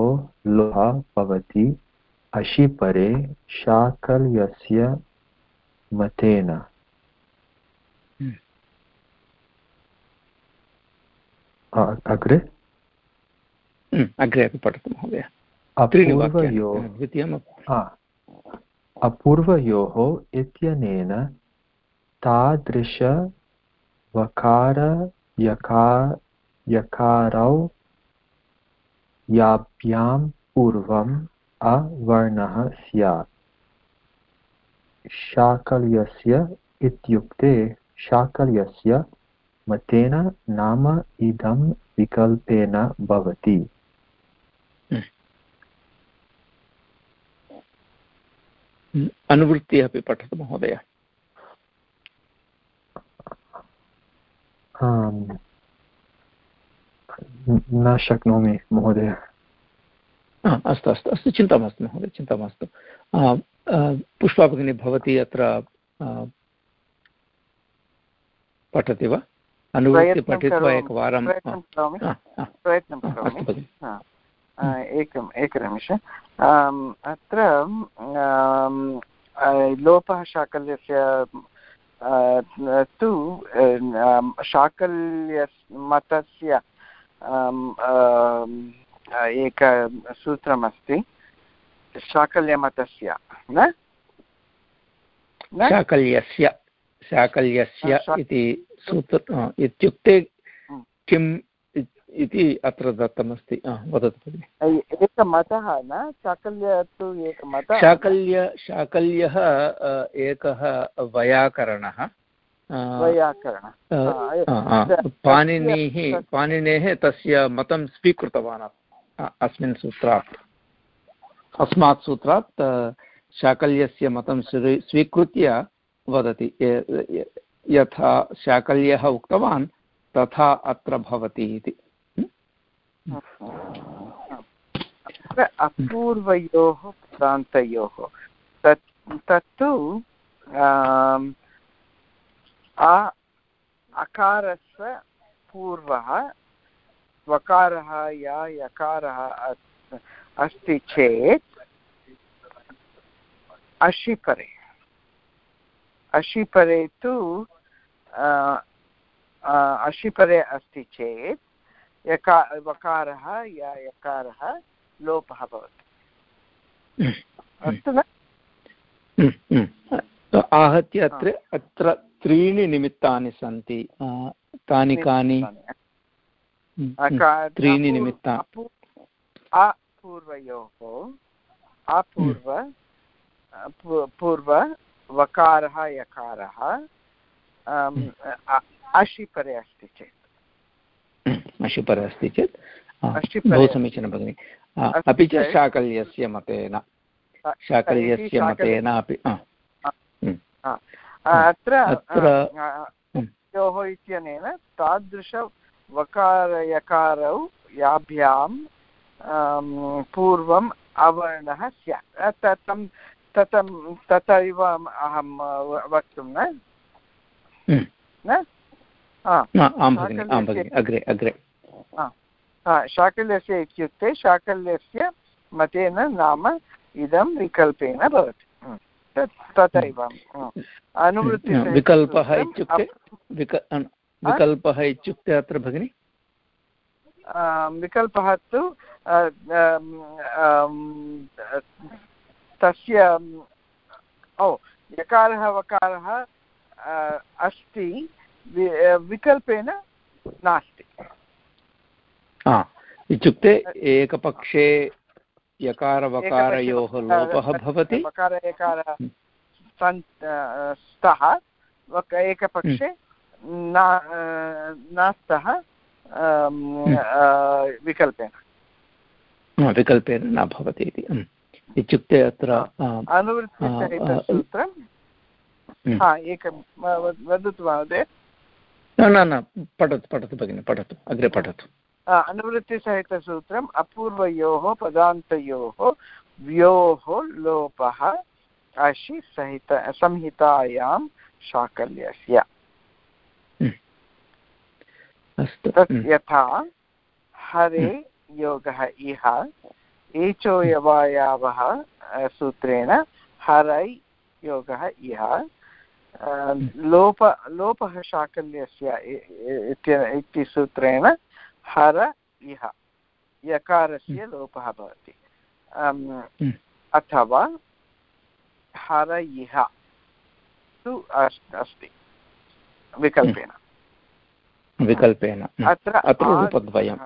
लोहः भवति अशिपरे शाकल्यस्य मतेन। अग्रे? हम्म, अग्रे अपि पठतु महोदय। अपूर्वयोः इत्यनेन तादृशवकार यकार यकारौ याभ्यां पूर्वम् अवर्णः स्यात्। शाकल्यस्य इत्युक्ते शाकल्यस्य मतेन नाम इदं विकल्पेन भवति। अनुवृत्तिः अपि पठतु महोदय। न शक्नोमि महोदय। अस्तु अस्तु अस्तु चिन्ता मास्तु महोदय चिन्ता मास्तु। पुष्पा भगिनी भवती अत्र पठति वा? अनुवृत्ति पठित्वा एकवारं प्रयत्नं करोमि एकम् एकनिमिष। अत्र लोपः शाकल्यस्य तु शाकल्यमतस्य एक सूत्रमस्ति। शाकल्यमतस्य न? शाकल्यस्य शाकल्यस्य इति सूत्र इत्युक्ते किम् इति अत्र दत्तमस्ति वदतु भगिनि। एकमतः न शाकल्य तु एकमतः। शाकल्य शाकल्यः एकः वैयाकरणः। पाणिनिः पाणिनेः तस्य मतं स्वीकृतवान् अस्मिन् सूत्रात्। अस्मात् सूत्रात् शाकल्यस्य मतं स्वीकृत्य वदति यथा शाकल्यः उक्तवान्, तथा अत्र भवति इति। अपूर्वयोः प्रान्तयोः तत्, तत्तु अकारस्य पूर्वः वकारः या यकारः अस्ति चेत् अशिपरे। अशिपरे तु अशिपरे अस्ति चेत् यका वकारः या यकारः लोपः भवति। अस्तु न। आहत्य अत्र अत्र त्रीणि निमित्तानि सन्ति। कानि? कानि त्रीणि निमित्तानि अपूर्वयोः अपूर्व पूर्व वकारः यकारः अशिपरे अस्ति चेत्। अशिपरे अस्ति चेत्। बहु समीचीनं भगिनि। अपि च शाकल्यस्य मतेन। शाकल्यस्य मतेन अपि अत्र योः इत्यनेन तादृशवकारयकारौ याभ्यां पूर्वम् अवर्णः स्यात्। ततं तथैव अहं वक्तुं न शाकल्यस्य इत्युक्ते शाकल्यस्य मतेन नाम इदं विकल्पेन भवति तथैव अनुवृत्ति विकल्पः इत्युक्ते विकल्पः इत्युक्ते अत्र भगिनि विकल्पः तु तस्य ओ यकारः वकारः अस्ति विकल्पेन नास्ति इत्युक्ते एकपक्षे यकारवकारयोः लोपः भवति वकार एकार हम्म। सन् स्तः एकपक्षे हम्म। न स्तः हम्म। विकल्पेन विकल्पेन न भवति इति इत्युक्ते अत्र अनुवृत्तिसहितसूत्रं एकं वदतु महोदय न न न पठतु पठतु भगिनि पठतु अग्रे पठतु अनुवृत्तिसहितसूत्रम् अपूर्वयोः पदान्तयोः व्योः लोपः अशि सहित संहितायां शाकल्यस्य हम्म। हम्म। यथा हरे हम्म। योगः इह एचोयवायावः सूत्रेण हरै योगः इह लोप लोपः शाकल्यस्य इति सूत्रेण हर इह यकारस्य हम्म। लोपः भवति। हम्म। अथवा हर इह तु अस्ति विकल्पेन। हम्म। विकल्पेन अत्र रूपद्वयं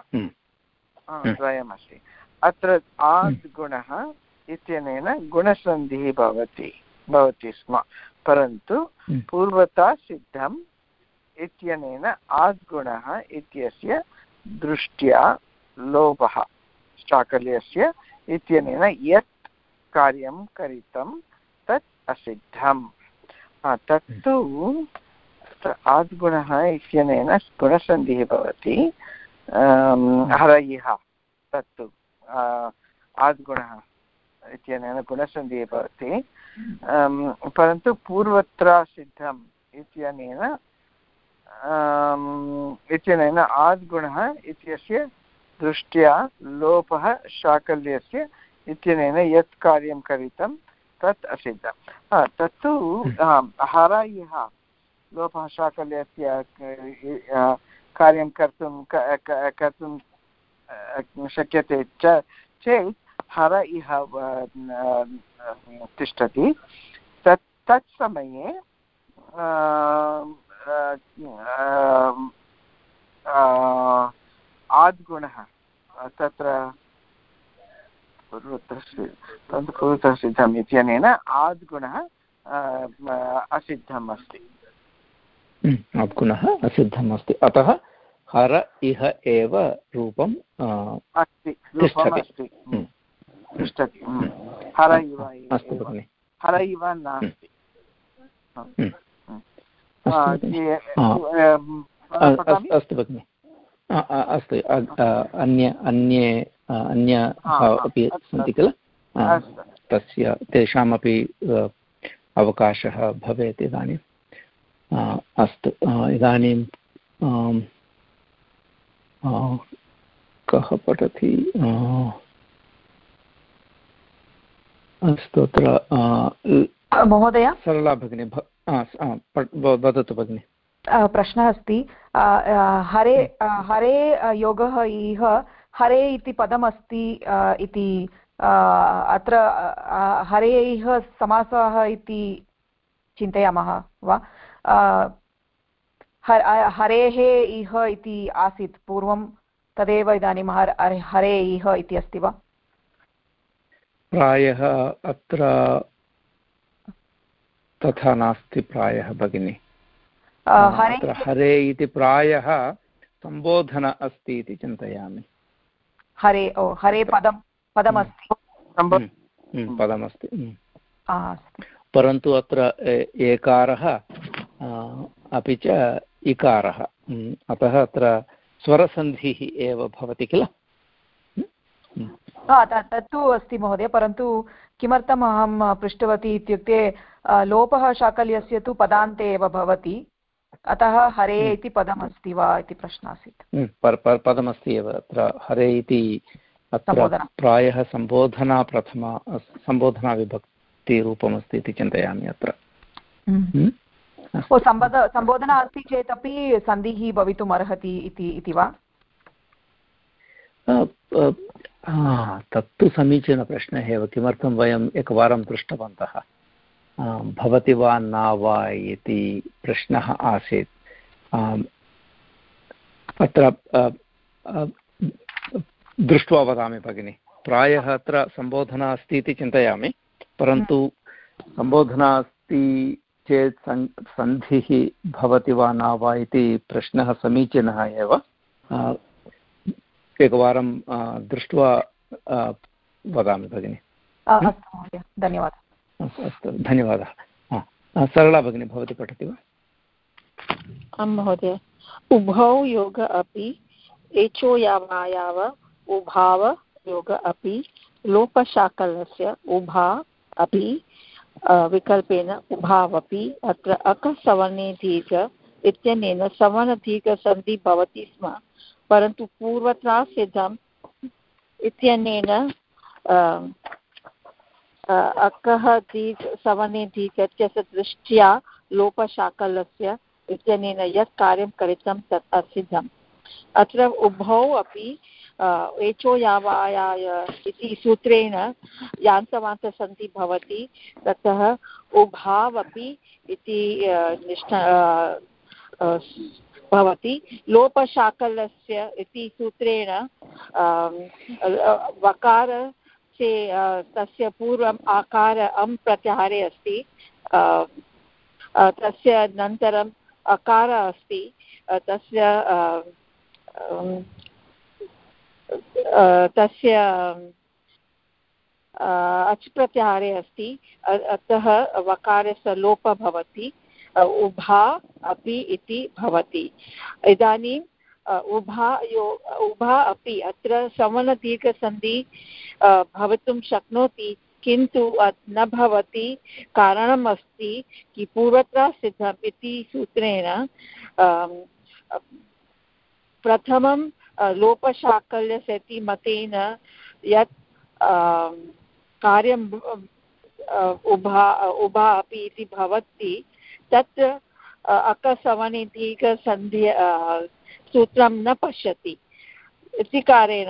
द्वयमस्ति। अत्र आद् गुणः इत्यनेन गुणसन्धिः भवति। भवति स्म। परन्तु पूर्वता सिद्धम् इत्यनेन आद्गुणः इत्यस्य दृष्ट्या लोभः चाकल्यस्य इत्यनेन यत् कार्यं करितं तत् असिद्धम्। तत्तु आद्गुणः इत्यनेन गुणसन्धिः भवति। हरयिः तत्तु आद्गुणः। इत्यनेन गुणसन्धिः भवति। परन्तु पूर्वत्र सिद्धम् इत्यनेन इत्यनेन आद्गुणः इत्यस्य दृष्ट्या लोपः शाकल्यस्य इत्यनेन यत् कार्यं करितं तत् असिद्धं। तत्तु हरायः लोपः शाकल्यस्य कार्यं कर्तुं कर्तुं शक्यते च। चेत् हर इह तिष्ठति। तत् तत् समये आद्गुणः तत्र पूर्वतः सिद्धम् इत्यनेन आद्गुणः असिद्धम् अस्ति। आद्गुणः असिद्धम् अस्ति। अतः हर इह एव रूपम् अस्ति तिष्ठति। तिष्ठति हर इव अस्तु भगिनि। हर इव नास्ति। अस्तु भगिनि। अस्तु अन्य अन्ये अन्य अपि सन्ति किल तस्य तेषामपि अवकाशः भवेत् इदानीम् अस्तु इदानीं कः पठति? अस्तु अत्र महोदय? सरला भगिनी वदतु भगिनि। प्रश्नः अस्ति। हरे हरे योगः इह हरे इति पदमस्ति इति अत्र हरेः समासः इति चिन्तयामः वा? हरेः इह इति आसीत् पूर्वं तदेव इदानीं हर हरे इह इति अस्ति वा? प्रायः अत्र तथा नास्ति प्रायः भगिनि। अत्र हरे इति प्रायः सम्बोधन अस्ति इति चिन्तयामि। हरे ओ हरे पदं पदमस्ति। हम्म, हम्म, पदमस्ति हम्म। परन्तु अत्र एकारः अपि च इकारः अतः अत्र स्वरसन्धिः एव भवति किल? तत्तु अस्ति महोदय परन्तु किमर्थम् अहं पृष्टवती इत्युक्ते लोपः शाकल्यस्य तु पदान्ते एव भवति अतः हरे इति पदमस्ति वा इति प्रश्नः आसीत्। पदमस्ति एव अत्र हरे इति अत्र प्रायः सम्बोधना प्रथमा सम्बोधनाविभक्तिरूपमस्ति इति चिन्तयामि अत्र। सम्बोध सम्बोधना अस्ति चेदपि सन्धिः भवितुम् अर्हति इति वा? तत्तु समीचीनप्रश्नः एव, किमर्थं वयम् एकवारं दृष्टवन्तः? भवति वा न वा इति प्रश्नः आसीत्। अत्र दृष्ट्वा वदामि भगिनि। प्रायः अत्र सम्बोधना अस्ति इति चिन्तयामि, परन्तु सम्बोधना अस्ति चेत् सन्धिः भवति वा न वा इति प्रश्नः समीचीनः एव। एकवारं दृष्ट्वा वदामि भगिनि। धन्यवादः। अस्तु धन्यवादः। सरला भगिनी भवती पठति वा? आं महोदय उभौ योग अपि एचो यावायाव उभाव योग अपि लोपशाकलस्य उभा अपि विकल्पेन उभावपि अत्र अकसवर्णे दीर्घ इत्यनेन सवर्णदीर्घसन्धिः भवति स्म। परन्तु पूर्वत्रा सिद्धम् इत्यनेन अकः दीर्घ सवर्णे दीर्घ इत्यस्य दृष्ट्या लोपशाकलस्य इत्यनेन यत् कार्यं करितं तत् असिद्धम्। अत्र उभौ अपि एचो यावायाय इति सूत्रेण यान्तवान्तसन्धिः भवति, ततः उभावपि इति भवति। लोपशाकलस्य इति सूत्रेण वकार से तस्य पूर्वम् आकार अं प्रत्याहारे अस्ति। तस्य अनन्तरम् अकार अस्ति। तस्य तस्य अच् प्रत्याहारे अस्ति। अतः वकारस्य लोपः भवति। उभा अपि इति भवति। इदानीं उभा यो, उभा अपि अत्र समनदीर्घसन्धि भवितुं शक्नोति, किन्तु न भवति। कारणम् अस्ति कि पूर्वत्र सिद्धम् इति सूत्रेण प्रथमं लोपशाकल्यस्य इति मतेन यत् कार्यं उभा उभा अपि इति भवति। तत्र अकसवनिधिकसन्धि सूत्रं न पश्यति। इति कारेण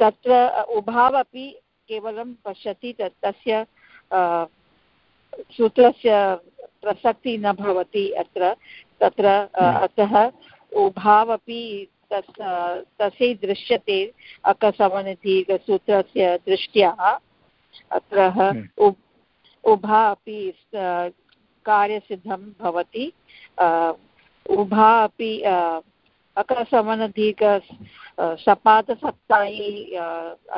तत्र उभावपि केवलं पश्यति तत् तस्य सूत्रस्य प्रसक्तिः न भवति अत्र। तत्र अतः उभावपि तस् तस्यै दृश्यते अकसवनिधिकसूत्रस्य दृष्ट्या। अत्र उभा अपि कार्यसिद्धं भवति। उभा अपि अकसमनदीर्घ सपादसप्ताहे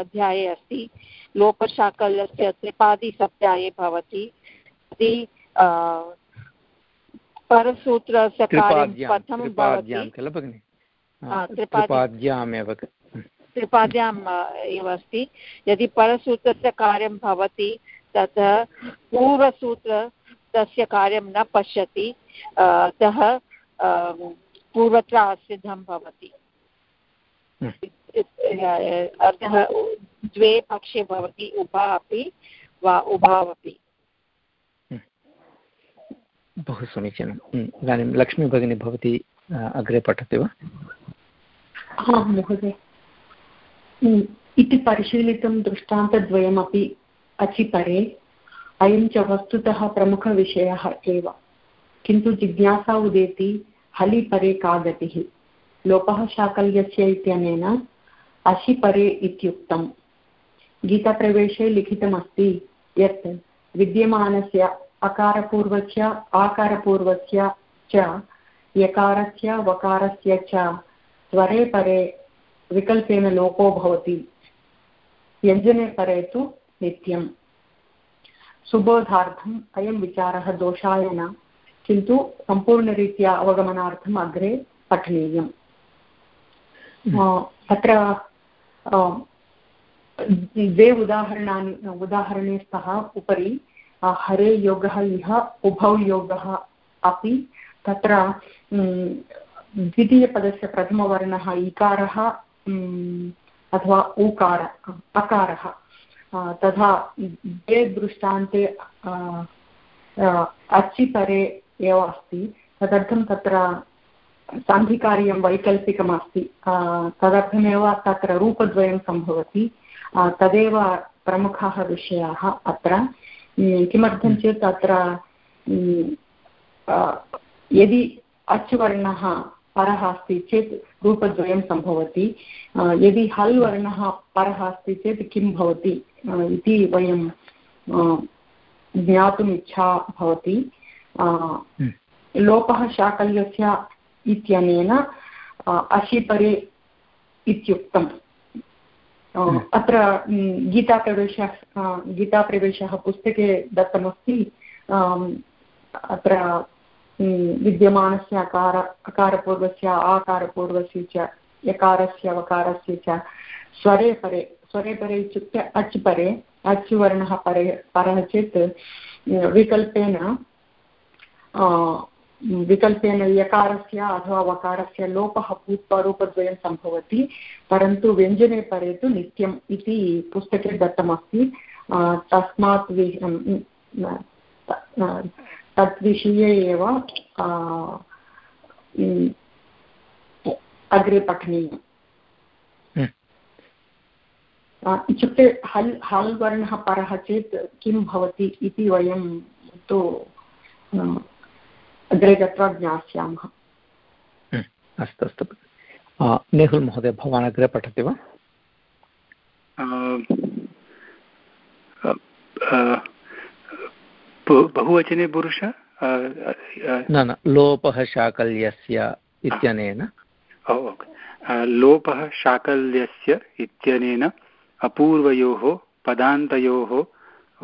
अध्याये अस्ति। लोपशाकल्यस्य त्रिपादिसप्ताहे भवति। इति परसूत्रस्य कार्यं कथं भवति? त्रिपाद्याम् एव अस्ति। यदि परसूत्रस्य कार्यं भवति तत् पूर्वसूत्र तस्य कार्यं न पश्यति अतः पूर्वत्र सिद्धं भवति। अतः द्वे पक्षे भवति उभा अपि वा उभावपि बहु समीचीनम् इदानीं लक्ष्मी भगिनी भवती अग्रे पठति वा? आं महोदय। इति परिशीलितं दृष्टान्तद्वयमपि अचिपरे अयं च वस्तुतः प्रमुखविषयः एव। किन्तु जिज्ञासा उदेति हलिपरे का गतिः? लोपः शाकल्यस्य इत्यनेन अशिपरे इत्युक्तम्। गीताप्रवेशे लिखितमस्ति यत् विद्यमानस्य अकारपूर्वस्य, आकारपूर्वस्य च, यकारस्य, वकारस्य च स्वरे परे विकल्पेन लोपो भवति। व्यञ्जने परे तु नित्यम्। सुबोधार्थम् अयं विचारः दोषाय न किन्तु सम्पूर्णरीत्या अवगमनार्थम् अग्रे पठनीयम्। तत्र द्वे उदाहरणानि उदाहरणे स्तः उपरि हरे योगः इह उभौ योगः अपि तत्र द्वितीयपदस्य प्रथमवर्णः इकारः अथवा ऊकार अकारः। तथा द्वे दृष्टान्ते अचिपरे एव अस्ति। तदर्थं तत्र सान्धिकार्यं वैकल्पिकमस्ति। तदर्थमेव तत्र रूपद्वयं सम्भवति। तदेव प्रमुखाः विषयाः अत्र। किमर्थं चेत् अत्र यदि अच्वर्णः परः अस्ति चेत् रूपद्वयं सम्भवति। यदि हल् वर्णः परः अस्ति चेत् किं भवति? इति वयं ज्ञातुम् इच्छा भवति हम्म। लोपः शाकल्यस्य इत्यनेन अशिपरे इत्युक्तम् हम्म। अत्र गीताप्रवेशः गीताप्रवेशः पुस्तके दत्तमस्ति अत्र विद्यमानस्य अकार अकारपूर्वस्य आकारपूर्वस्य च यकारस्य वकारस्य च स्वरे परे स्वरे परे इत्युक्ते अच् परे, अच् वर्णः परे, परः चेत्, विकल्पेन विकल्पेन यकारस्य अथवा वकारस्य लोपः भूत्वा रूपद्वयं सम्भवति, परन्तु व्यञ्जने परे तु नित्यम् इति पुस्तके दत्तमस्ति तस्मात् तद्विषये एव अग्रे पठनीयम्। इत्युक्ते हल् हल् वर्णः परः चेत् किं भवति इति वयं तु अग्रे गत्वा ज्ञास्यामः। अस्तु अस्तु। नेहुल् महोदय भवान् अग्रे पठति वा? बहुवचने पुरुष? न न लोपः शाकल्यस्य इत्यनेन। लोपः शाकल्यस्य इत्यनेन। अपूर्वयोः, पदान्तयोः,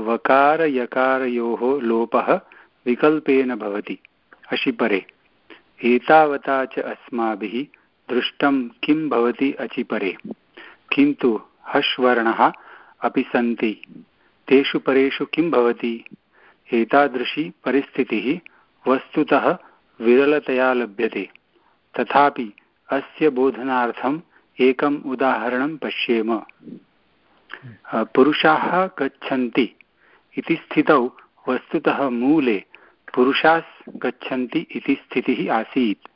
वकारयकारयोः लोपः विकल्पेन भवति। अशिपरे एतावता च अस्माभिः दृष्टं किं भवति अचिपरे किन्तु हश्वर्णः अपि सन्ति। तेषु परेषु किं भवति? एतादृशी परिस्थितिः वस्तुतः विरलतया लभ्यते। तथापि अस्य बोधनार्थम् एकम् उदाहरणं पश्येम। पुरुषाः गच्छन्ति इति स्थितौ वस्तुतः मूले पुरुषास् गच्छन्ति इति स्थितिः आसीत्।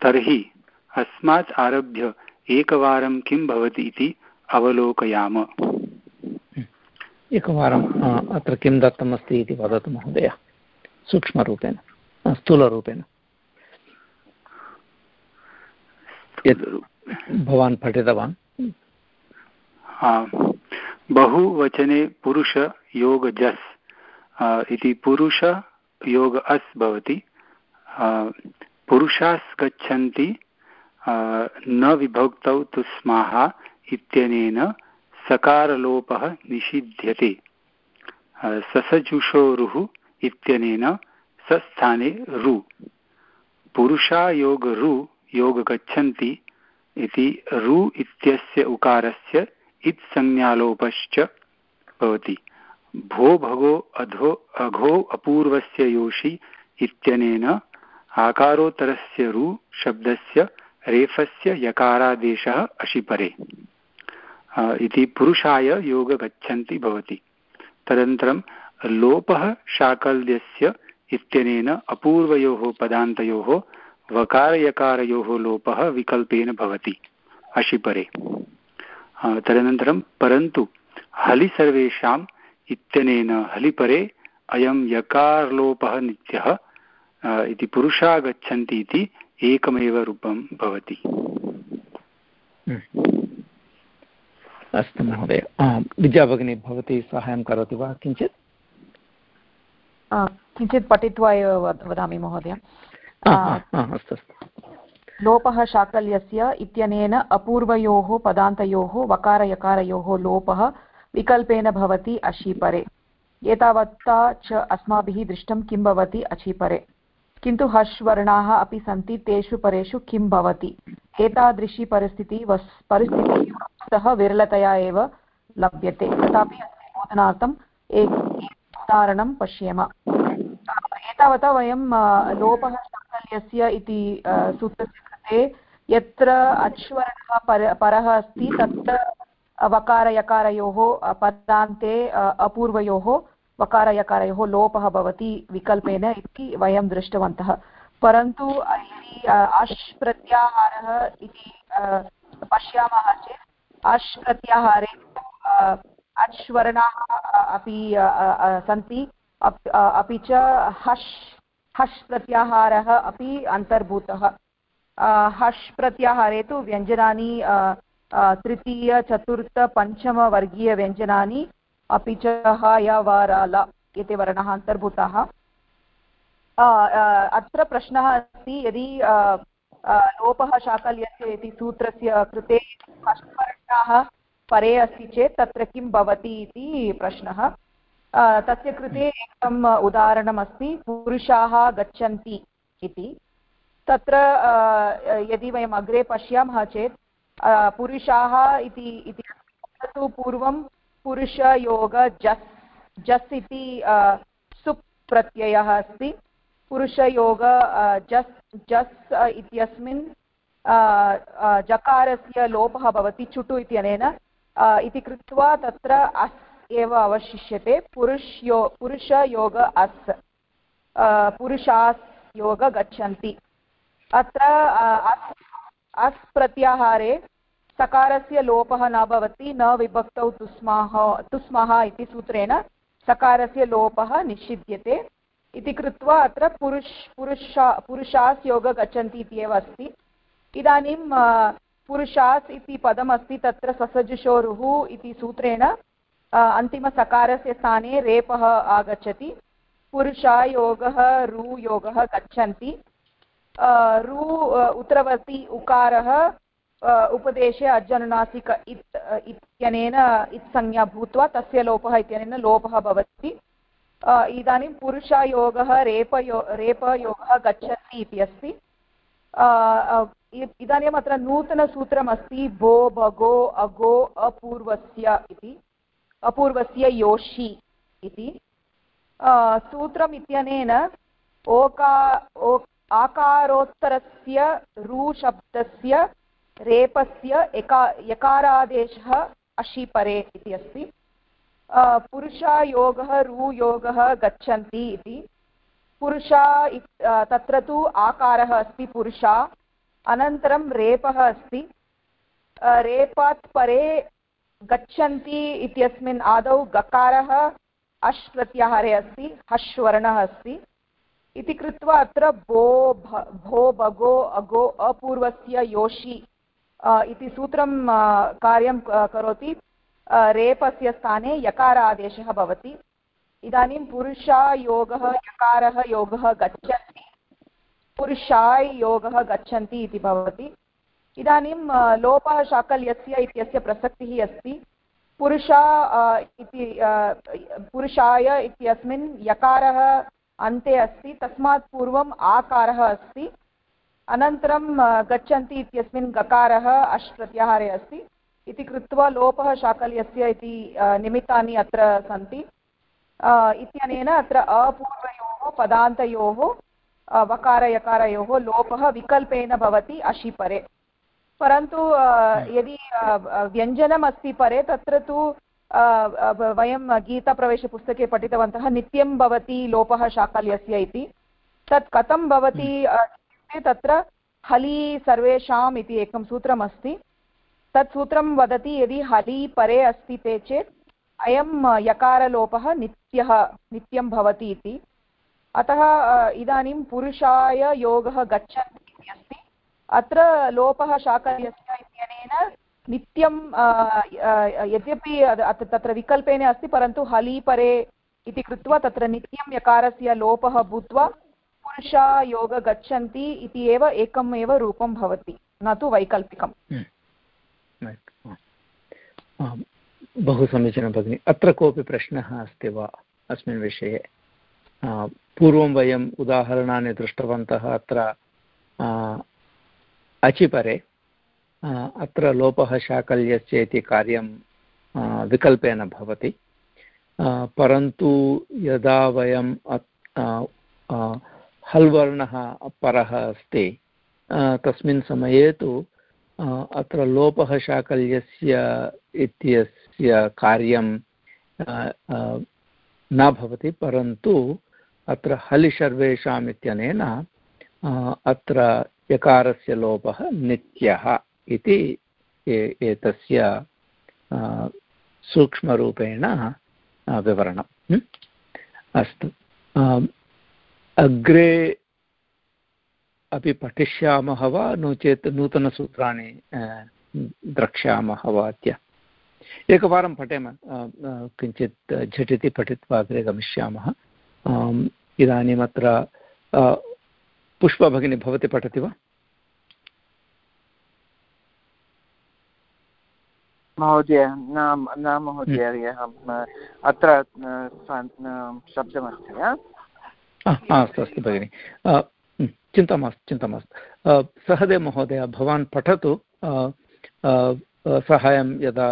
तर्हि अस्मात् आरभ्य एकवारं किं भवति इति अवलोकयाम। एकवारम् अत्र किं दत्तमस्ति इति वदतु महोदय। सूक्ष्मरूपेण स्थूलरूपेण। यत् भवान् पठितवान्? बहुवचने पुरुषयोगजस् इति पुरुषयोग अस् भवति। पुरुषास् न विभक्तौ तु स्माः इत्यनेन सकारलोपः निषिध्यते। ससजुषोरुः इत्यनेन सस्थाने रु। पुरुषायोगरु योग गच्छन्ति इति रु इत्यस्य उकारस्य इत्संज्ञालोपश्च भवति। भो भगो अधो अघो अपूर्वस्य योषि इत्यनेन आकारोत्तरस्य रु शब्दस्य रेफस्य यकारादेशः अशिपरे इति पुरुषाय योग गच्छन्ति भवति। तदनन्तरं लोपः शाकल्यस्य इत्यनेन अपूर्वयोः पदान्तयोः वकारयकारयोः लोपः विकल्पेन भवति अशिपरे तदनन्तरं परन्तु हलि सर्वेषाम् इत्यनेन हलिपरे अयं यकारलोपः नित्यः इति पुरुषा गच्छन्ति इति एकमेव रूपं भवति। अस्तु महोदय विद्याभगिनी भवती साहाय्यं करोति वा किञ्चित् किञ्चित् पठित्वा एव वदामि महोदय अस्तु अस्तु लोपः शाकल्यस्य इत्यनेन अपूर्वयोः, पदान्तयोः, वकारयकारयोः लोपः विकल्पेन भवति अशीपरे। एतावता च अस्माभिः दृष्टं किं भवति अचीपरे किन्तु हश् वर्णाः अपि सन्ति, तेषु परेषु किं भवति? एतादृशी परिस्थितिः वस्, परिस्थितिः वस्तुतः विरलतया एव लभ्यते। तथापि बोधनार्थम् एक उदाहरणं पश्येम। एतावता वयं लोपः शाकल्यस्य इति सूत्रस्य कृते यत्र अश्वर्णः पर, परः अस्ति, तत्र वकारयकारयोः पदान्ते अपूर्वयोः वकारयकारयोः लोपः भवति विकल्पेन इति वयं दृष्टवन्तः। परन्तु यदि अश् प्रत्याहारः इति पश्यामः चेत्, अश् प्रत्याहारे अच् वर्णाः अपि सन्ति। अपि च हश् हश् प्रत्याहारः अपि अन्तर्भूतः। हश् प्रत्याहारे तु व्यञ्जनानि तृतीय, चतुर्थ पञ्चमवर्गीयव्यञ्जनानि अपि च ह य व र ल एते वर्णाः अन्तर्भूताः अत्र प्रश्नः अस्ति, यदि लोपः शाकल्यस्य इति सूत्रस्य कृते अष्टवर्णाः परे अस्ति चेत् तत्र किं भवति इति प्रश्नः। तस्य कृते एकम् उदाहरणमस्ति, पुरुषाः गच्छन्ति इति। तत्र यदि वयम् अग्रे पश्यामः चेत् पुरुषाः इति तु पूर्वं पुरुषयोग जस् जस् इति सुप् प्रत्ययः अस्ति। पुरुषयोग जस् जस् इत्यस्मिन् जकारस्य लोपः भवति चुटु इत्यनेन। इति कृत्वा तत्र अस् एव अवशिष्यते पुरुष्यो, पुरुषयोग अस् पुरुषास् योग गच्छन्ति। अत्र अस् अस् प्रत्याहारे सकारस्य लोपः न भवति, न विभक्तौ तुस्माः तुस्मः इति सूत्रेण सकारस्य लोपः निषिध्यते। इति कृत्वा अत्र पुरुष, पुरुषा पुरुषास् योग गच्छन्ति इति एव अस्ति। इदानीं पुरुषास् इति पदमस्ति, तत्र ससजुषोरुः इति सूत्रेण अन्तिमसकारस्य स्थाने रेपः आगच्छति। पुरुषायोगः, रुयोगः गच्छन्ति। रु उत्तरवर्ती उकारः उपदेशे अजनुनासिक इत्, इत्यनेन इत्संज्ञा भूत्वा तस्य लोपः इत्यनेन लोपः भवति। इदानीं पुरुषयोगः, रेपयो, रेपयोगः गच्छति इति अस्ति। इदानीम् अत्र नूतनसूत्रमस्ति भो भगो अगो, अपूर्वस्य इति। अपूर्वस्य योषि इति। सूत्रम् ओका, ओ, आकारोत्तरस्य रुशब्दस्य रेपस्य एका, यकारादेशः अशिपरे इति अस्ति। पुरुषायोगः रुयोगः गच्छन्ति इति। पुरुषा तत्र तु आकारः अस्ति पुरुषा, अनन्तरं रेपः अस्ति। रेपात् परे गच्छन्ति इत्यस्मिन् आदौ गकारः अश् प्रत्याहारे अस्ति हश् वर्णः अस्ति। इति कृत्वा अत्र भो भो भगो अगो अपूर्वस्य योषि इति सूत्रं कार्यं करोति। रेपस्य स्थाने यकारादेशः भवति। इदानीं पुरुषायोगः, यकारः योगः गच्छन्ति। पुरुषाय् योगः गच्छन्ति इति भवति। इदानीं लोपः शाकल्यस्य इत्यस्य प्रसक्तिः अस्ति। पुरुषा इति पुरुषाय इत्यस्मिन् यकारः अन्ते अस्ति, तस्मात् पूर्वम् आकारः अस्ति। अनन्तरं गच्छन्ति इत्यस्मिन् गकारः अश् प्रत्याहारे अस्ति। इति कृत्वा लोपः शाकल्यस्य इति निमित्तानि अत्र सन्ति। इत्यनेन अत्र अपूर्वयोः, पदान्तयोः वकारयकारयोः लोपः विकल्पेन भवति अशिपरे। परन्तु यदि व्यञ्जनम् अस्ति परे तत्र तु वयं गीताप्रवेशपुस्तके पठितवन्तः नित्यं भवति लोपः शाकल्यस्य इति। तत् कथं भवति तत्र हलि सर्वेषाम् इति एकं सूत्रमस्ति तत् सूत्रं वदति यदि हलि परे अस्ति ते चेत् अयं यकारलोपः नित्यः नित्यं भवति इति। अतः इदानीं पुरुषाय योगः गच्छन्ति इति अस्ति। अत्र लोपः शाकल्यस्य इत्यनेन नित्यं यद्यपि तत्र विकल्पेन अस्ति, परन्तु हलि परे इति कृत्वा तत्र नित्यं यकारस्य लोपः भूत्वा पुरुषा योग गच्छन्ति इति एव एकम् एव रूपं भवति, न तु वैकल्पिकम्। हम्म। बहु समीचीनं भगिनि। अत्र कोऽपि प्रश्नः अस्ति वा अस्मिन् विषये? पूर्वं वयम् उदाहरणानि दृष्टवन्तः अत्र अचिपरे अत्र लोपः शाकल्यस्य इति कार्यं विकल्पेन भवति। परन्तु यदा वयं हल् वर्णः परः अस्ति तस्मिन् समये तु अत्र लोपः शाकल्यस्य इत्यस्य कार्यं न भवति, परन्तु अत्र हलि इत्यनेन अत्र यकारस्य लोपः नित्यः इति एतस्य सूक्ष्मरूपेण विवरणम् अस्तु। अग्रे अपि पठिष्यामः वा? नो चेत् नूतनसूत्राणि द्रक्ष्यामः वा अद्य? एकवारं पठेम किञ्चित् झटिति पठित्वा अग्रे गमिष्यामः। इदानीम् अत्र पुष्पभगिनी भवती पठति वा? महोदय न न महोदय अहम् अत्र शब्दमस्ति अस्तु अस्तु भगिनि। चिन्ता मास्तु चिन्ता मास्तु। सहदेव महोदय भवान् पठतु सहायं यदा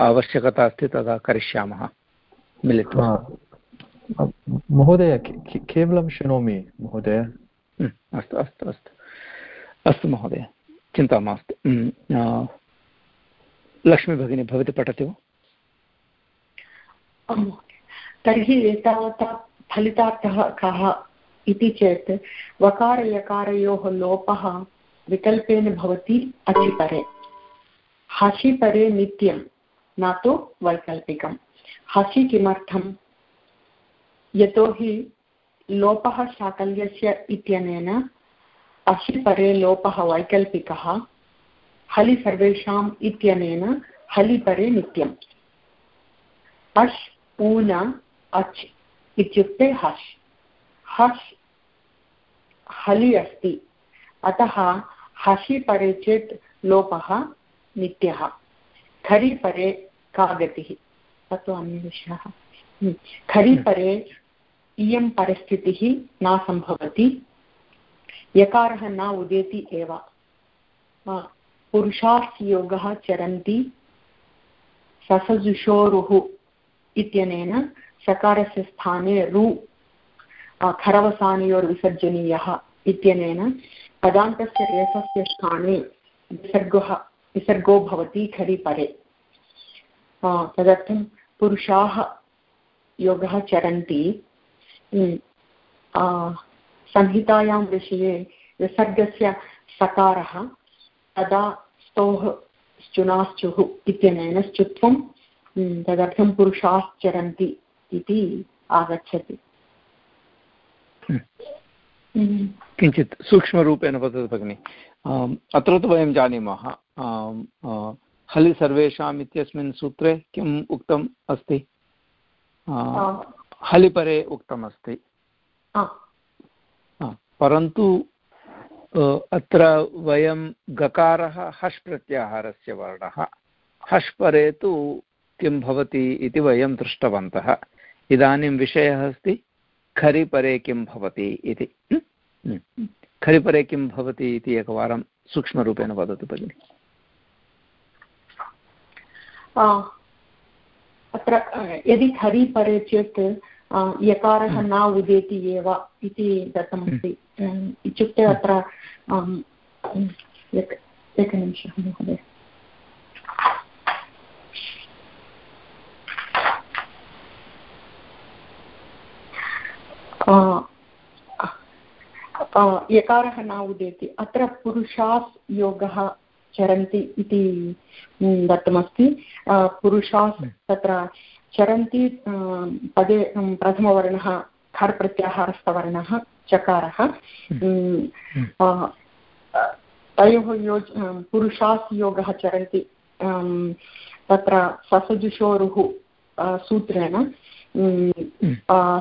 आवश्यकता अस्ति तदा करिष्यामः मिलित्वा। महोदय केवलं शृणोमि महोदय। अस्तु अस्तु अस्तु। अस्तु महोदय। चिन्ता मास्तु। लक्ष्मीभगिनी भवती पठति। वा तर्हि एतावता फलितार्थः कः इति चेत् वकारयकारयोः लोपः विकल्पेन भवति अचिपरे हसिपरे नित्यं न तु वैकल्पिकं। हसि किमर्थं यतोहि लोपः शाकल्यस्य इत्यनेन अशिपरे लोपः वैकल्पिकः, हलि सर्वेषाम् इत्यनेन हलिपरे नित्यम्। अश् ऊन, अच् इत्युक्ते हश्। हश्, हलि अस्ति। अतः हसि परे चेत् लोपः नित्यः। खरि परे का गतिः? तत्तु अन्यविषयः हम्म। खरि परे इयं परिस्थितिः न सम्भवति। यकारः न उदेति एव। पुरुषार्थयोगः चरन्ति। ससजुषोरुः इत्यनेन सकारस्य स्थाने रु खरवसानयोर्विसर्जनीयः इत्यनेन पदान्तस्य रेफस्य स्थाने विसर्गः, विसर्गो भवति खरि परे तदर्थं पुरुषाः योगः चरन्ति। संहितायां विषये विसर्गस्य सकारः तदा स्तोः श्चुनाश्चुः इत्यनेन श्चुत्वं तदर्थं पुरुषाश्चरन्ति इति आगच्छति। किञ्चित् सूक्ष्मरूपेण वदतु भगिनि। अत्र तु वयं जानीमः। हलि सर्वेषाम् इत्यस्मिन् सूत्रे किम् उक्तम् अस्ति? हलिपरे उक्तमस्ति। परन्तु अत्र वयं गकारः हश् प्रत्याहारस्य वर्णः। हश् परे तु किं भवति इति वयं दृष्टवन्तः। इदानीं विषयः अस्ति खरिपरे किं भवति इति। खरिपरे किं भवति इति एकवारं सूक्ष्मरूपेण वदतु भगिनि। अत्र यदि खरिपरे चेत् यकारः न उदेति एव इति दत्तमस्ति. इत्युक्ते अत्र एकनिमिषः महोदय. यकारः न उदेति. अत्र पुरुषास् योगः चरन्ति इति दत्तमस्ति। पुरुषास् तत्र चरन्ति पदे प्रथमवर्णः खर् प्रत्याहारस्थवर्णः चकारः तयोः योज् पुरुषास् योगः चरन्ति। तत्र ससजुषोरुः सूत्रेण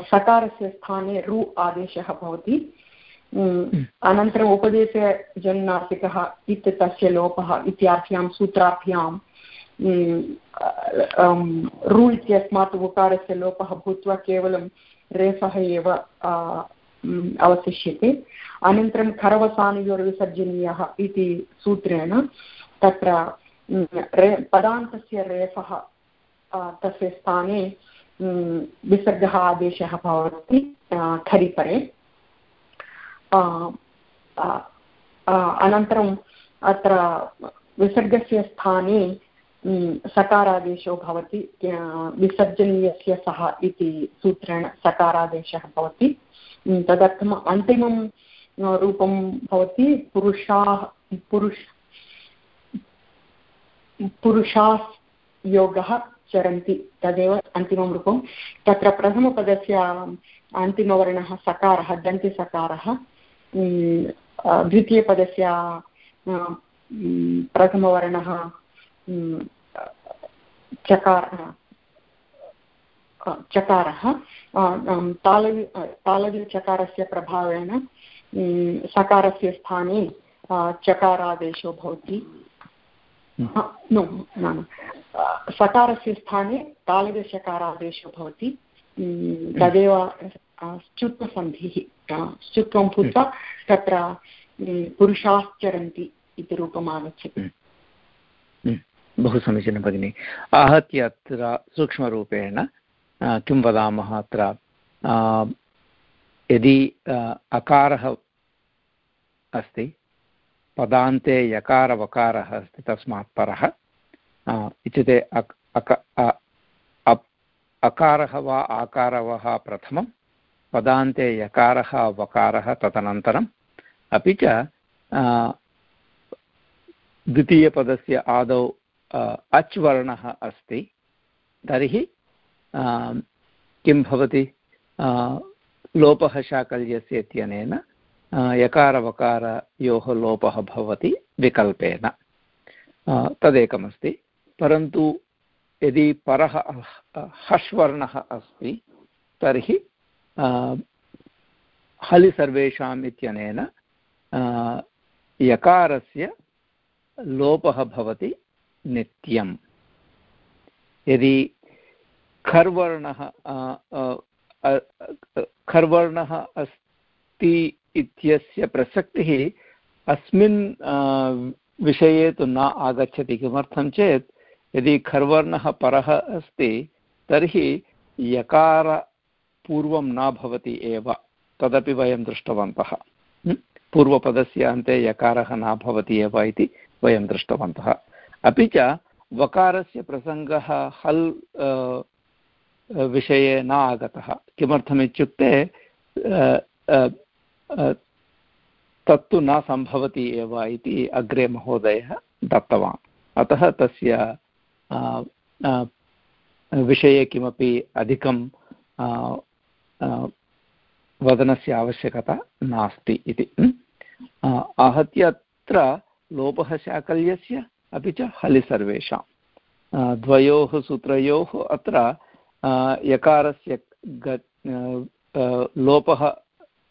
सकारस्य स्थाने रु आदेशः भवति। अनन्तरम् उपदेशजन्नासिकः इत् तस्य लोपः इत्याभ्यां सूत्राभ्यां रु इत्यस्मात् उकारस्य लोपः भूत्वा केवलं रेफः एव अवशिष्यते। अनन्तरं खरवसानयोर्विसर्जनीयः इति सूत्रेण तत्र रे, पदान्तस्य रेफः तस्य स्थाने विसर्गः आदेशः भवति खरिपरे। अनन्तरम् अत्र विसर्गस्य स्थाने सकारादेशो भवति विसर्जनीयस्य सः इति सूत्रेण सकारादेशः भवति। तदर्थम् अन्तिमं रूपं भवति पुरुषाः, पुरुष पुरुषायोगः चरन्ति, तदेव अन्तिमं रूपं। तत्र प्रथमपदस्य अन्तिमवर्णः सकारः, दन्तिसकारः। द्वितीयपदस्य प्रथमवर्णः चकारः चकारः तालवि तालविचकारस्य प्रभावेण सकारस्य स्थाने चकारादेशो भवति। नो न सकारस्य स्थाने तालव्यशकारादेशो भवति। तदेव च्युत्वसन्धिः च्युत्वं भूत्वा तत्र पुरुषाश्चरन्ति इति रूपम् आगच्छति. बहु समीचीनं भगिनि. आहत्य अत्र सूक्ष्मरूपेण किं वदामः अत्र? यदि अकारः अस्ति, पदान्ते यकारवकारः अस्ति तस्मात् परः इत्युक्ते अकारः वा आकारः प्रथमं पदान्ते यकारः, वकारः तदनन्तरम् अपि च द्वितीयपदस्य आदौ अच् वर्णः अस्ति। तर्हि किं भवति? लोपः शाकल्यस्य इत्यनेन यकारवकारयोः लोपः भवति विकल्पेन। तदेकमस्ति। परन्तु, यदि परः हश्वर्णः अस्ति, तर्हि हलि सर्वेषाम् इत्यनेन यकारस्य लोपः भवति नित्यम्। यदि खर्वर्णः खर्वर्णः अस्ति इत्यस्य प्रसक्तिः अस्मिन् विषये तु न आगच्छति किमर्थं चेत्, यदि खर्वर्णः परः अस्ति, तर्हि यकार पूर्वं न भवति एव, तदपि वयं दृष्टवन्तः। पूर्वपदस्य अन्ते यकारः न भवति एव इति वयं दृष्टवन्तः। अपि च वकारस्य प्रसङ्गः हल् विषये न आगतः। किमर्थमित्युक्ते तत्तु न सम्भवति एव इति अग्रे महोदयः दत्तवान्। अतः तस्य विषये किमपि अधिकं वदनस्य आवश्यकता नास्ति इति। आहत्य अत्र लोपः शाकल्यस्य अपि च हलि सर्वेषां। द्वयोः सूत्रयोः अत्र यकारस्य लोपः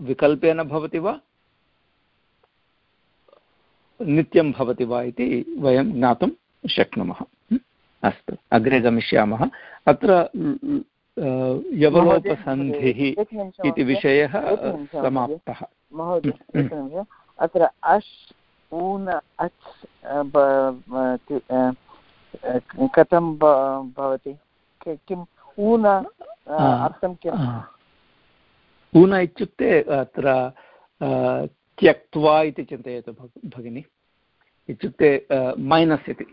विकल्पेन भवति वा? नित्यं भवति वा इति वयं ज्ञातुं शक्नुमः। अस्तु, अग्रे गमिष्यामः। अत्र यवलोपसन्धिः इति विषयः समाप्तः। अत्र अश् ऊन अच् कथं भवति? किम्? ऊन अर्थं किम्? ऊन इत्युक्ते अत्र त्यक्त्वा इति चिन्तयतु भगिनि। इत्युक्ते मैनस् इति।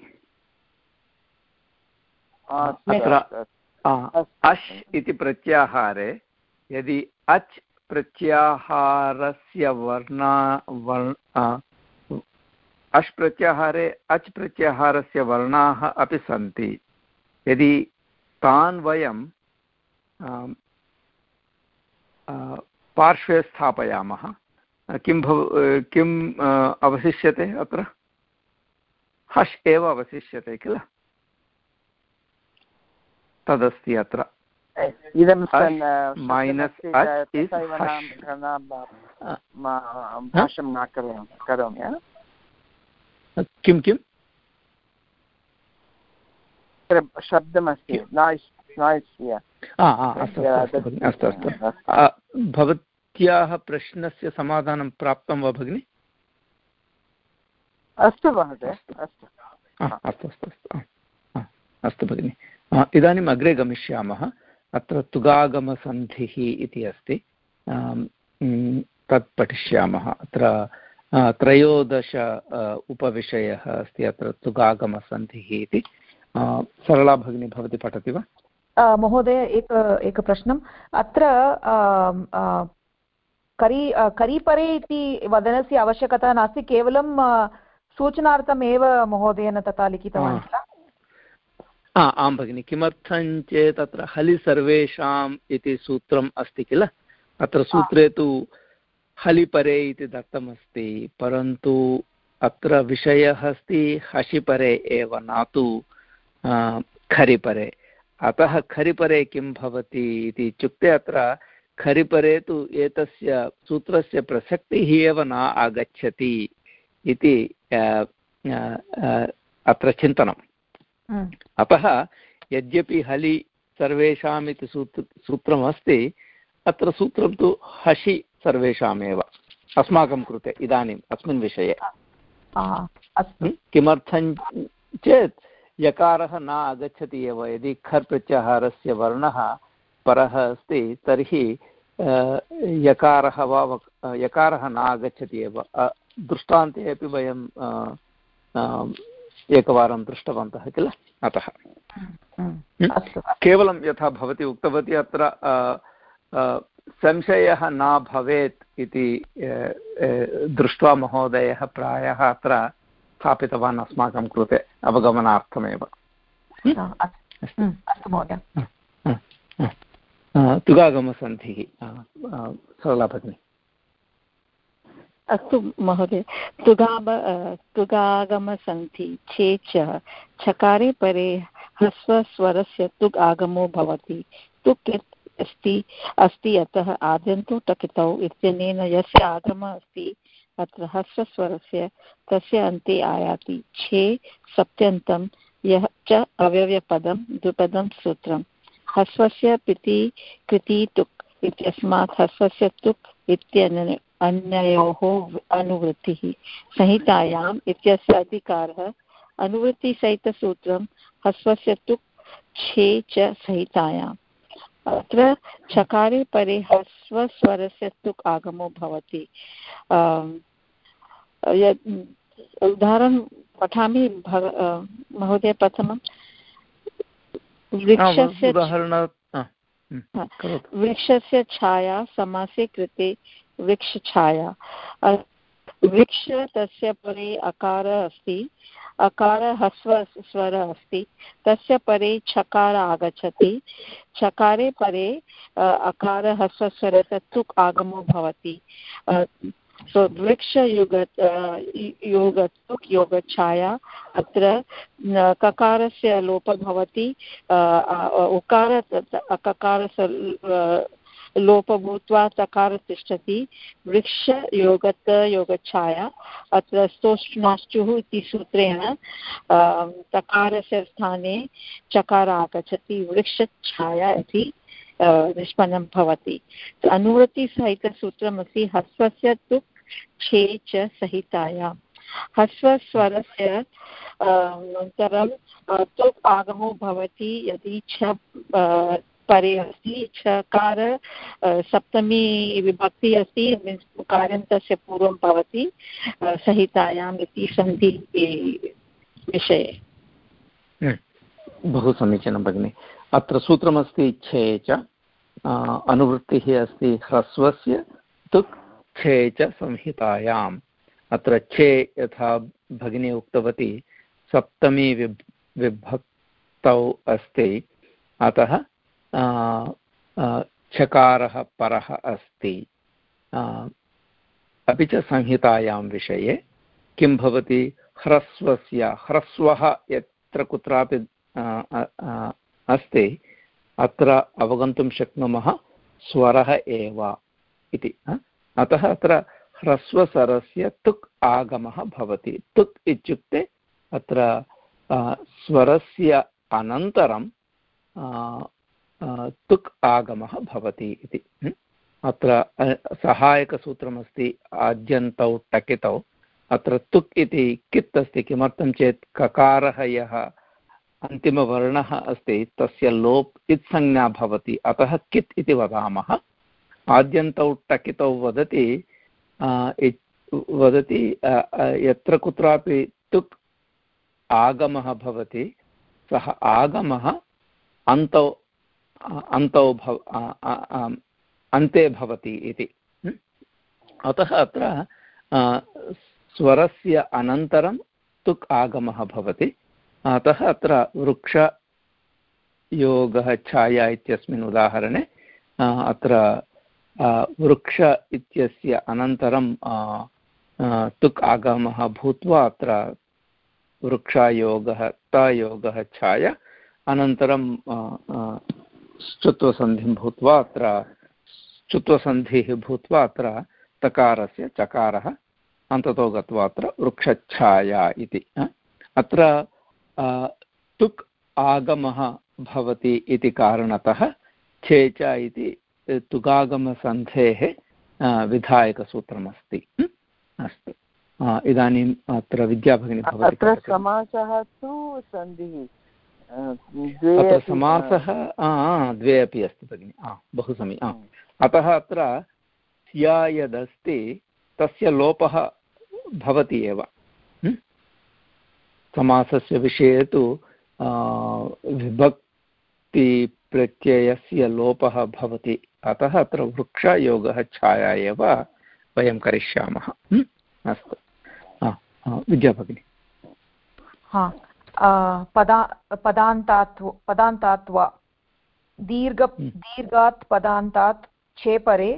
अत्र अश् इति प्रत्याहारे यदि अच् प्रत्याहारस्य वर्णा वर्ण अश् प्रत्याहारे अच् प्रत्याहारस्य वर्णाः अपि सन्ति। यदि तान् वयं पार्श्वे स्थापयामः किं भव किम् अवशिष्यते अत्र? हश् एव अवशिष्यते किल? तदस्ति अत्र। इदं मैनस् भाषं न करोमि किं किम् शब्दमस्ति अस्तु अस्तु भवत्याः प्रश्नस्य समाधानं प्राप्तं वा भगिनि? अस्तु महोदय अस्तु। अस्तु। अस्तु अस्तु अस्तु भगिनि। इदानीम् अग्रे गमिष्यामः। अत्र तुगागमसन्धिः इति अस्ति। तत् पठिष्यामः। अत्र त्रयोदश उपविषयः अस्ति अत्र तुगागमसन्धिः इति। सरला भगिनी भवती पठति वा? महोदय एक एकप्रश्नम् अत्र करी करीपरे इति वदनस्य आवश्यकता नास्ति। केवलं सूचनार्थमेव महोदयेन तथा लिखितवान् किल? आं भगिनि किमर्थं चेत् अत्र हलि सर्वेषाम् इति सूत्रम् अस्ति किल? अत्र सूत्रे तु हलिपरे इति दत्तमस्ति परन्तु अत्र विषयः अस्ति हशिपरे एव न तु खरिपरे। अतः खरिपरे किं भवति इति इत्युक्ते अत्र खरिपरे तु एतस्य सूत्रस्य प्रसक्तिः एव न आगच्छति इति अत्र चिन्तनम्। अतः यद्यपि हलि सर्वेषाम् इति सूत्र सूत्रमस्ति अत्र सूत्रं तु हसि सर्वेषामेव। अस्माकं कृते इदानीम् अस्मिन् विषये। किमर्थं चेत् यकारः न आगच्छति एव। यदि खर् प्रत्याहारस्य वर्णः परः अस्ति तर्हि यकारः वा यकारः न आगच्छति एव। दृष्टान्ते अपि वयं एकवारं दृष्टवन्तः किल? अतः। हम्म? केवलं यथा भवती उक्तवती अत्र संशयः न भवेत् इति दृष्ट्वा महोदयः प्रायः अत्र स्थापितवान् अस्माकं कृते अवगमनार्थमेव। अस्तु महोदय। तुगागमसन्धिः सरला भगिनी। अस्तु महोदय तुगाब तुगागमसन्धि चे छकारे परे ह्रस्वस्वरस्य तुग् आगमो भवति। तुक् अस्ति अस्ति अतः आद्यन्तौ टकितौ इत्यनेन यस्य आगमः अस्ति, अत्र ह्रस्वस्वरस्य तस्य अन्ते आयाति। छे सप्त्यन्तं यः च अव्यव्यपदं, द्विपदं सूत्रं। ह्रस्वस्य पिति कृति तुक् इत्यस्मात् ह्रस्वस्य तुक् इत्यन अन्ययोः अनुवृत्तिः। संहितायाम् इत्यस्य अधिकारः। अनुवृत्तिसहितसूत्रं ह्रस्वस्य तुक् छे च संहितायाम्। अत्र चकारे परे ह्रस्वस्वरस्य तुक् आगमो भवति। उदाहरणं पठामि महोदय प्रथमं। वृक्षस्य वृक्षस्य छाया समासे कृते वृक्षछाया। वृक्ष तस्य परे अकार अस्ति, अकार ह्रस्व, स्वरः अस्ति, तस्य परे छकार आगच्छति, छकारे परे अकार ह्रस्वस्वरस्य तुक् आगमो भवति। सो वृक्षयुग योग, तुक् योगच्छाया अत्र ककारस्य लोपः भवति उकार अककारस्य लोप भूत्वा तकार तिष्ठति वृक्षयोगत योगच्छाया। अत्र स्तोष्णाश्चुः इति सूत्रेण तकारस्य स्थाने चकार आगच्छति वृक्षछाया इति निष्पन्नं भवति। अनुवृत्तिसहितसूत्रमस्ति, ह्रस्वस्य तु छे च सहितायाम् ह्रस्वस्वरस्य अनन्तरं तुक् आगमो भवति यदि छ परे अस्ति। चकार सप्तमी विभक्ति अस्ति, मीन्स् कार्यं तस्य पूर्वं भवति संहितायाम् इति सन्धि विषये। बहु समीचीनं भगिनि। अत्र सूत्रमस्ति छे च अनुवृत्तिः अस्ति ह्रस्वस्य, तुक् छे च संहितायाम्। अत्र छे यथा भगिनी उक्तवती, सप्तमी विभ विभक्तौ अस्ति। अतः चकारः परः अस्ति। अपि च संहितायां विषये किं भवति? ह्रस्वस्य, ह्रस्वः यत्र कुत्रापि अस्ति, अत्र अवगन्तुं शक्नुमः स्वरः एव इति अतः अत्र ह्रस्वस्वरस्य तुक् आगमः भवति। तुक् इत्युक्ते अत्र स्वरस्य अनन्तरं तुक् आगमः भवति इति। अत्र सहायकसूत्रमस्ति आद्यन्तौ टकितौ। अत्र तुक् इति कित् अस्ति? किमर्थं चेत् ककारः यः अन्तिमवर्णः अस्ति, तस्य लोप् इत्संज्ञा भवति। अतः कित् इति वदामः। आद्यन्तौ टकितौ वदति वदति यत्र कुत्रापि तुक् आगमः भवति, सः आगमः अन्तौ अन्तौ भव अन्ते भवति इति। अतः अत्र स्वरस्य अनन्तरं तुक् आगमः भवति। अतः अत्र वृक्षयोगः छाया इत्यस्मिन् उदाहरणे अत्र वृक्ष इत्यस्य अनन्तरं तुक् आगमः भूत्वा अत्र वृक्षायोगः, तयोगः छाया। अनन्तरं स्तुत्वसन्धिं भूत्वा अत्र स्तुत्वसन्धिः भूत्वा अत्र तकारस्य चकारः अन्ततो गत्वा अत्र वृक्षच्छाया इति अत्र तुक् आगमः भवति इति कारणतः छेच इति तुगागमसन्धेः विधायकसूत्रमस्ति अस्तु। इदानीम् अत्र विद्याभगिनी भवति समासः तु सन्धिः अत्र समासः द्वे अपि अस्ति भगिनि। बहु समीचीनम् अतः अत्र स्या यदस्ति तस्य लोपः भवति एव। समासस्य विषये तु विभक्तिप्रत्ययस्य लोपः भवति। अतः अत्र वृक्षयोगः छाया एव वयं करिष्यामः। अस्तु। विद्याभगिनी हा। पदा पदान्तात्व पदान्तात्वा दीर्घ दीर्घात् पदान्तात् छेपरे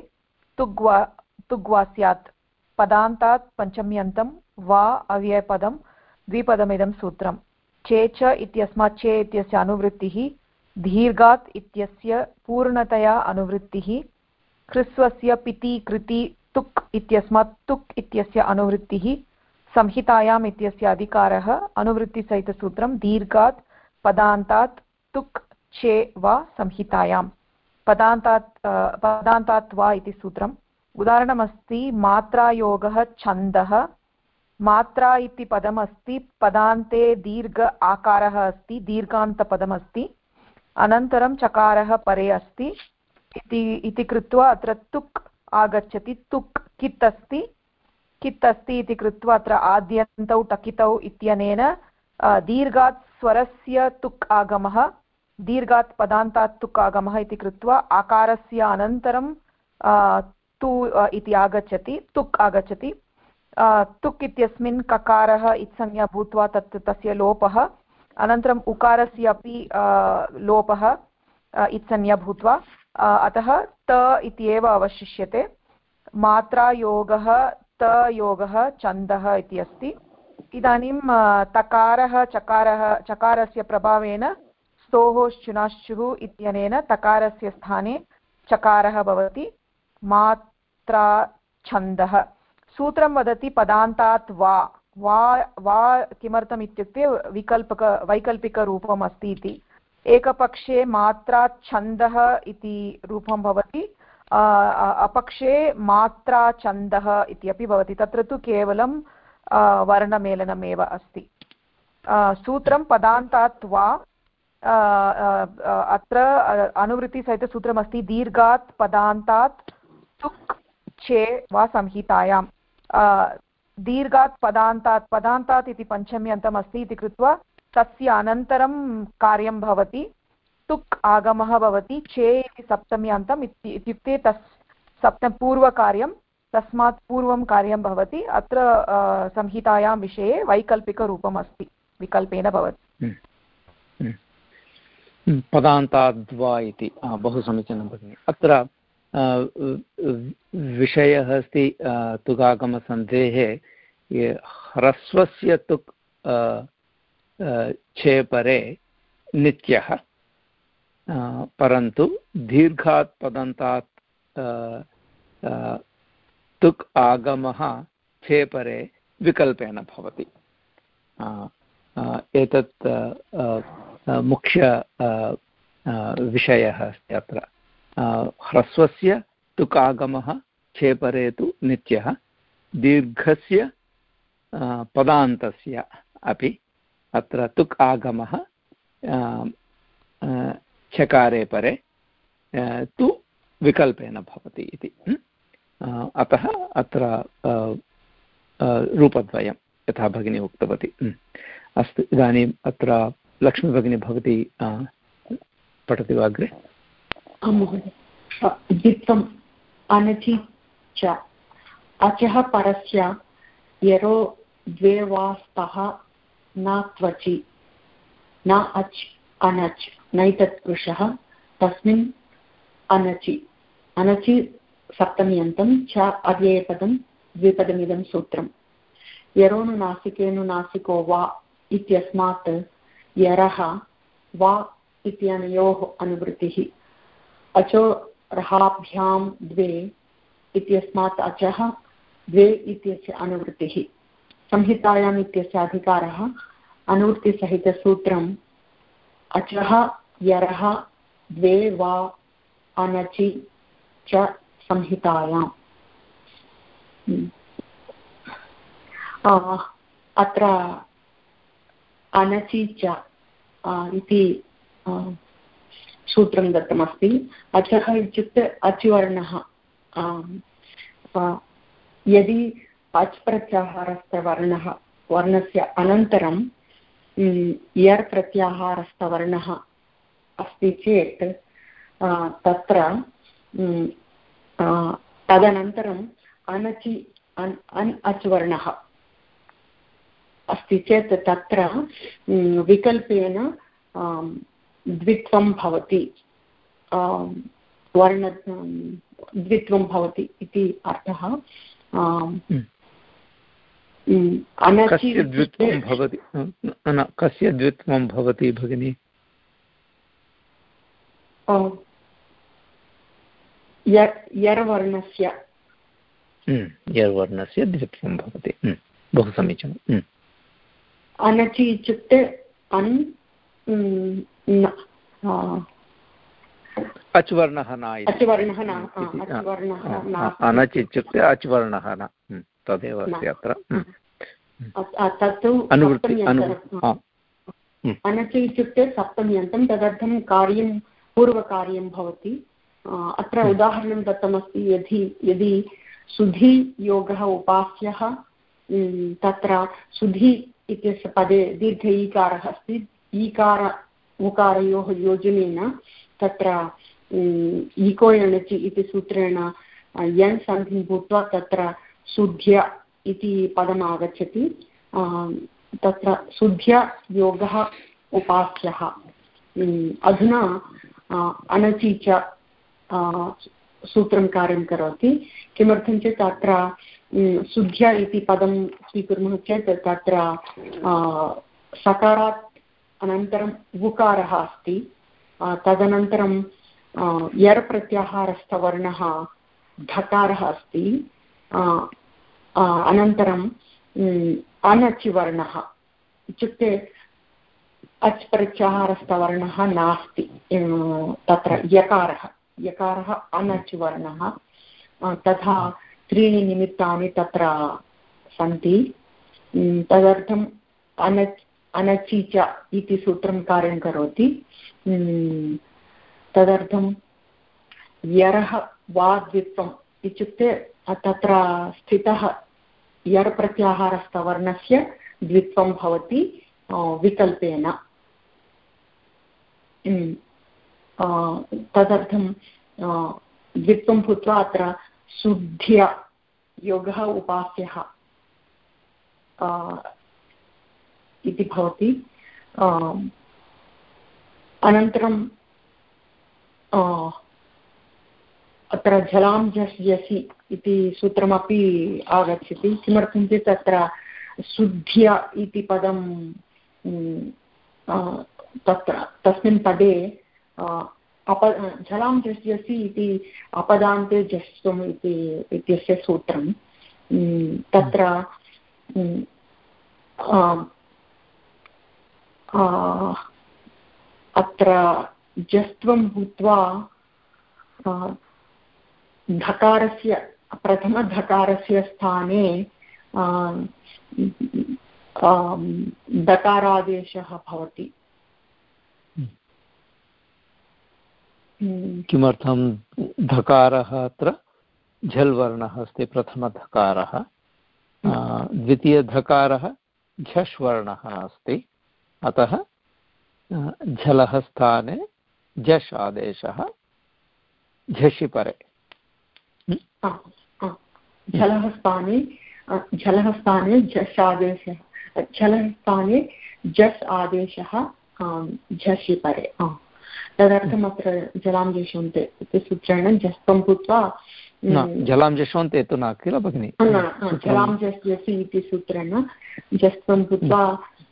तुग्वा तुग्वा स्यात् पदान्तात् पञ्चम्यन्तं वा अव्ययपदं द्विपदमिदं सूत्रं चे च इत्यस्मात् चे इत्यस्य अनुवृत्तिः दीर्घात् इत्यस्य पूर्णतया अनुवृत्तिः ह्रस्वस्य पिति कृति तुक् इत्यस्मात् तुक् इत्यस्य अनुवृत्तिः संहितायाम् इत्यस्य अधिकारः, अनुवृत्तिसहितसूत्रं दीर्घात्, पदान्तात्, तुक्, चे, वा संहितायां पदान्तात् पदान्तात् वा इति सूत्रम्। उदाहरणमस्ति, मात्रायोगः छन्दः। मात्रा इति पदमस्ति, पदान्ते दीर्घ आकारः अस्ति, दीर्घान्तपदमस्ति। अनन्तरं चकारः परे अस्ति। इति कृत्वा अत्र तुक् आगच्छति। तुक्, कित् अस्ति? कित् अस्ति इति कृत्वा अत्र आद्यन्तौ टकितौ इत्यनेन दीर्घात् स्वरस्य तुक् आगमः, दीर्घात् पदान्तात् तुक् आगमः इति कृत्वा आकारस्य अनन्तरं तु इति आगच्छति, तुक् आगच्छति। तुक् इत्यस्मिन् ककारः इत्संज्ञा भूत्वा तत्, तस्य लोपः, अनन्तरम् उकारस्य अपि लोपः इत्संज्ञा भूत्वा अतः त इति एव अवशिष्यते। मात्रायोगः तयोगः छन्दः इति अस्ति। इदानीं तकारः, चकारः, चकारस्य प्रभावेन स्तोः शुनाश्चुः इत्यनेन तकारस्य स्थाने चकारः भवति, मात्रा छन्दः। सूत्रं वदति पदान्तात् वा। वा वा किमर्थम् इत्युक्ते विकल्पक वैकल्पिकरूपम् अस्ति इति। एकपक्षे मात्रात् छन्दः इति रूपं भवति अपक्षे मात्राछन्दः इति अपि भवति। तत्र तु केवलं वर्णमेलनमेव अस्ति। सूत्रं पदान्तात् वा अत्र अनुवृत्तिसहितसूत्रमस्ति दीर्घात् पदान्तात् तुक् चे वा संहितायां। दीर्घात् पदान्तात् पदान्तात् इति पञ्चम्यन्तम् अस्ति इति कृत्वा तस्य अनन्तरं कार्यं भवति। तुक् आगमः भवति चे इति सप्तम्यान्तम् इत्युक्ते तस् सप्तम पूर्वकार्यं तस्मात् पूर्वं कार्यं भवति। अत्र संहितायां विषये वैकल्पिकरूपम् अस्ति विकल्पेन भवति। हम्म, हम्म, हम्म, पदान्ताद्वा इति। बहु समीचीनं भगिनि। अत्र विषयः अस्ति तुगागमसन्धेः ह्रस्वस्य तुक् छेपरे नित्यः। परन्तु दीर्घात् पदन्तात् तुक् आगमः छेपरे विकल्पेन भवति। एतत् मुख्य विषयः अस्ति अत्र। ह्रस्वस्य तुकागमः छेपरे तु नित्यः, दीर्घस्य पदान्तस्य अपि अत्र तुक् आगमः छकारे परे तु विकल्पेन भवति इति। अतः अत्र रूपद्वयं यथा भगिनी उक्तवती। अस्तु, इदानीम् अत्र लक्ष्मीभगिनी भवती पठति वा अग्रे? द्वित्वम् अनचि च। अचः परस्य यरो द्वे वा स्तः न त्वचि, न अच् अनच्, नैतत्पुरुषः, तस्मिन् अनचि अनचि सप्तम्यन्तं च अव्ययपदं द्विपदमिदं सूत्रम्। यरोनुनासिकेनुनासिको वा इत्यस्मात् यरः वा इत्यनयोः अनुवृत्तिः। अचो रहाभ्यां द्वे इत्यस्मात् अचः, द्वे इत्यस्य अनुवृत्तिः। संहितायाम् इत्यस्य अधिकारः अनुवृत्तिसहितसूत्रम् अचः, यरः, द्वे वा, अनचि च संहितायाम्। हम्म। अत्र अनचि च इति सूत्रं दत्तमस्ति। अचः इत्युक्ते अचिवर्णः। यदि अच् प्रत्याहारस्थवर्णः वर्णस्य अनन्तरं यर् प्रत्याहारस्थवर्णः अस्ति चेत् तत्र तदनन्तरम् अनचि, अन् अन् अच् वर्णः अस्ति चेत् तत्र विकल्पेन द्वित्वं भवति वर्ण द्वित्वं भवति इति अर्थः कस्य द्वित्वं भवति? कस्य द्वित्वं भवति भगिनि? यर्वर्णस्य। यर्वर्णस्य द्वित्वं भवति। बहु समीचीनम् अनचि इत्युक्ते अन् अच्वर्णः न अच्वर्णः न अनच् इत्युक्ते अच्वर्णः न। तदेव अस्ति अत्र। अनचि इत्युक्ते सप्तम्यन्तं तदर्थं कार्यं पूर्वकार्यं भवति। अत्र उदाहरणं दत्तमस्ति। यदि यदि सुधियोगः उपास्यः तत्र सुधि इत्यस्य पदे दीर्घ ईकारः अस्ति। ईकार उकारयोः योजनेन तत्र इको एणचि इति सूत्रेण यन् सन्धिं भूत्वा तत्र शुद्ध्य इति पदम् आगच्छति। तत्र शुद्ध्य उपास्यः। अधुना अनचि च सूत्रं कार्यं करोति। किमर्थं चेत् अत्र शुद्ध्य इति पदं स्वीकुर्मः चेत् तत्र सकारात् अनन्तरं उकारः अस्ति। तदनन्तरं यर् प्रत्याहारस्थवर्णः ढकारः अस्ति। अनन्तरम् अनचिवर्णः। इत्युक्ते अच् प्रत्याहारस्थवर्णः नास्ति तत्र यकारः। यकारः अनचिवर्णः। तथा त्रीणि निमित्तानि तत्र सन्ति। तदर्थम् अनच्, अनचि च इति सूत्रं कार्यं करोति। तदर्थं यरः वा द्वित्वम् इत्युक्ते तत्र स्थितः यर् प्रत्याहारस्थवर्णस्य द्वित्वं भवति विकल्पेन। तदर्थं द्वित्वं भूत्वा अत्र शुद्ध्य योगः उपास्यः इति भवति। अनन्तरं अत्र झलां झस् झसि इति सूत्रमपि आगच्छति। किमर्थं चेत् अत्र शुद्ध्य इति पदं तत्र, तस्मिन् पदे अप झलां जस्यसि इति अपदान्ते जस्त्वम् इति, इत्यस्य सूत्रं तत्र अत्र जस्त्वं भूत्वा धकारस्य प्रथमधकारस्य स्थाने दकारादेशः भवति। किमर्थं धकारः अत्र? झल् वर्णः अस्ति प्रथमधकारः द्वितीयधकारः झष् वर्णः अस्ति। अतः झलः स्थाने झष् आदेशः झषि परे। झलः स्थाने झलः स्थाने झष् आदेशः झलः स्थाने झस् आदेशः झषि परे तदर्थम् अत्र जलां जशोन्ते इति सूत्रेण जस्त्वं भूत्वा जलां जशोन्ते तु न किल भगिनि? जलां जसि इति सूत्रेण जस्त्वं भूत्वा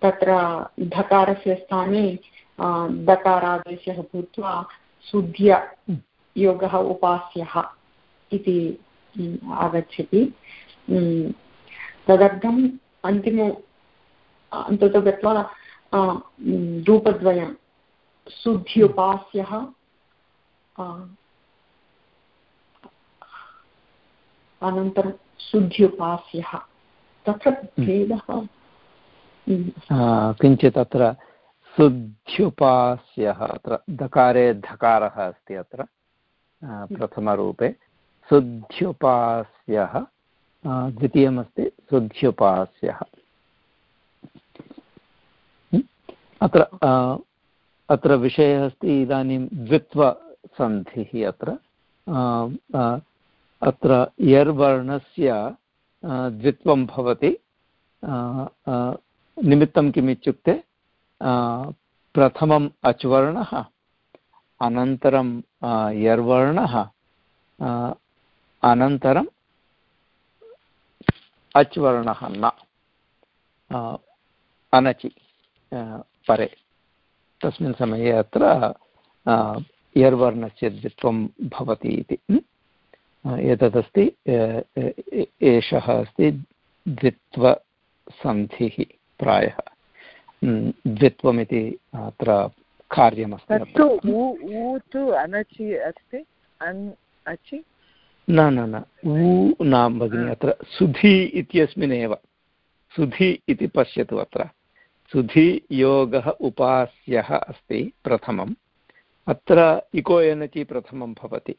तत्र धकारस्य स्थाने दकारादेशः भूत्वा शुद्ध्य योगः उपास्यः। इति आगच्छति। तदर्थम् अन्तिम अन्ततो गत्वा रूपद्वयं शुद्ध्युपास्यः अनन्तरं शुद्ध्युपास्यः। तत्र भेदः किञ्चित् अत्र शुद्ध्युपास्यः अत्र दकारे धकारः अस्ति अत्र प्रथमरूपे। शुद्ध्युपास्यः। द्वितीयमस्ति, शुद्ध्युपास्यः। अत्र अत्र विषयः अस्ति इदानीं द्वित्वसन्धिः अत्र। अत्र यर्वर्णस्य द्वित्वं भवति। निमित्तं किम् इत्युक्ते प्रथमम् अच्वर्णः अनन्तरं यर्वर्णः अनन्तरम् अच्वर्णः न अनचि परे तस्मिन् समये अत्र यर्वर्णस्य द्वित्वं भवति इति एतदस्ति एषः अस्ति द्वित्वसन्धिः प्रायः द्वित्वमिति अत्र कार्यमस्ति न न न. ऊ न, भगिनि, अत्र सुधि इत्यस्मिन्नेव. सुधि इति पश्यतु अत्र. सुधि योगः उपास्यः अस्ति प्रथमम्. अत्र इको एनचि प्रथमं भवति.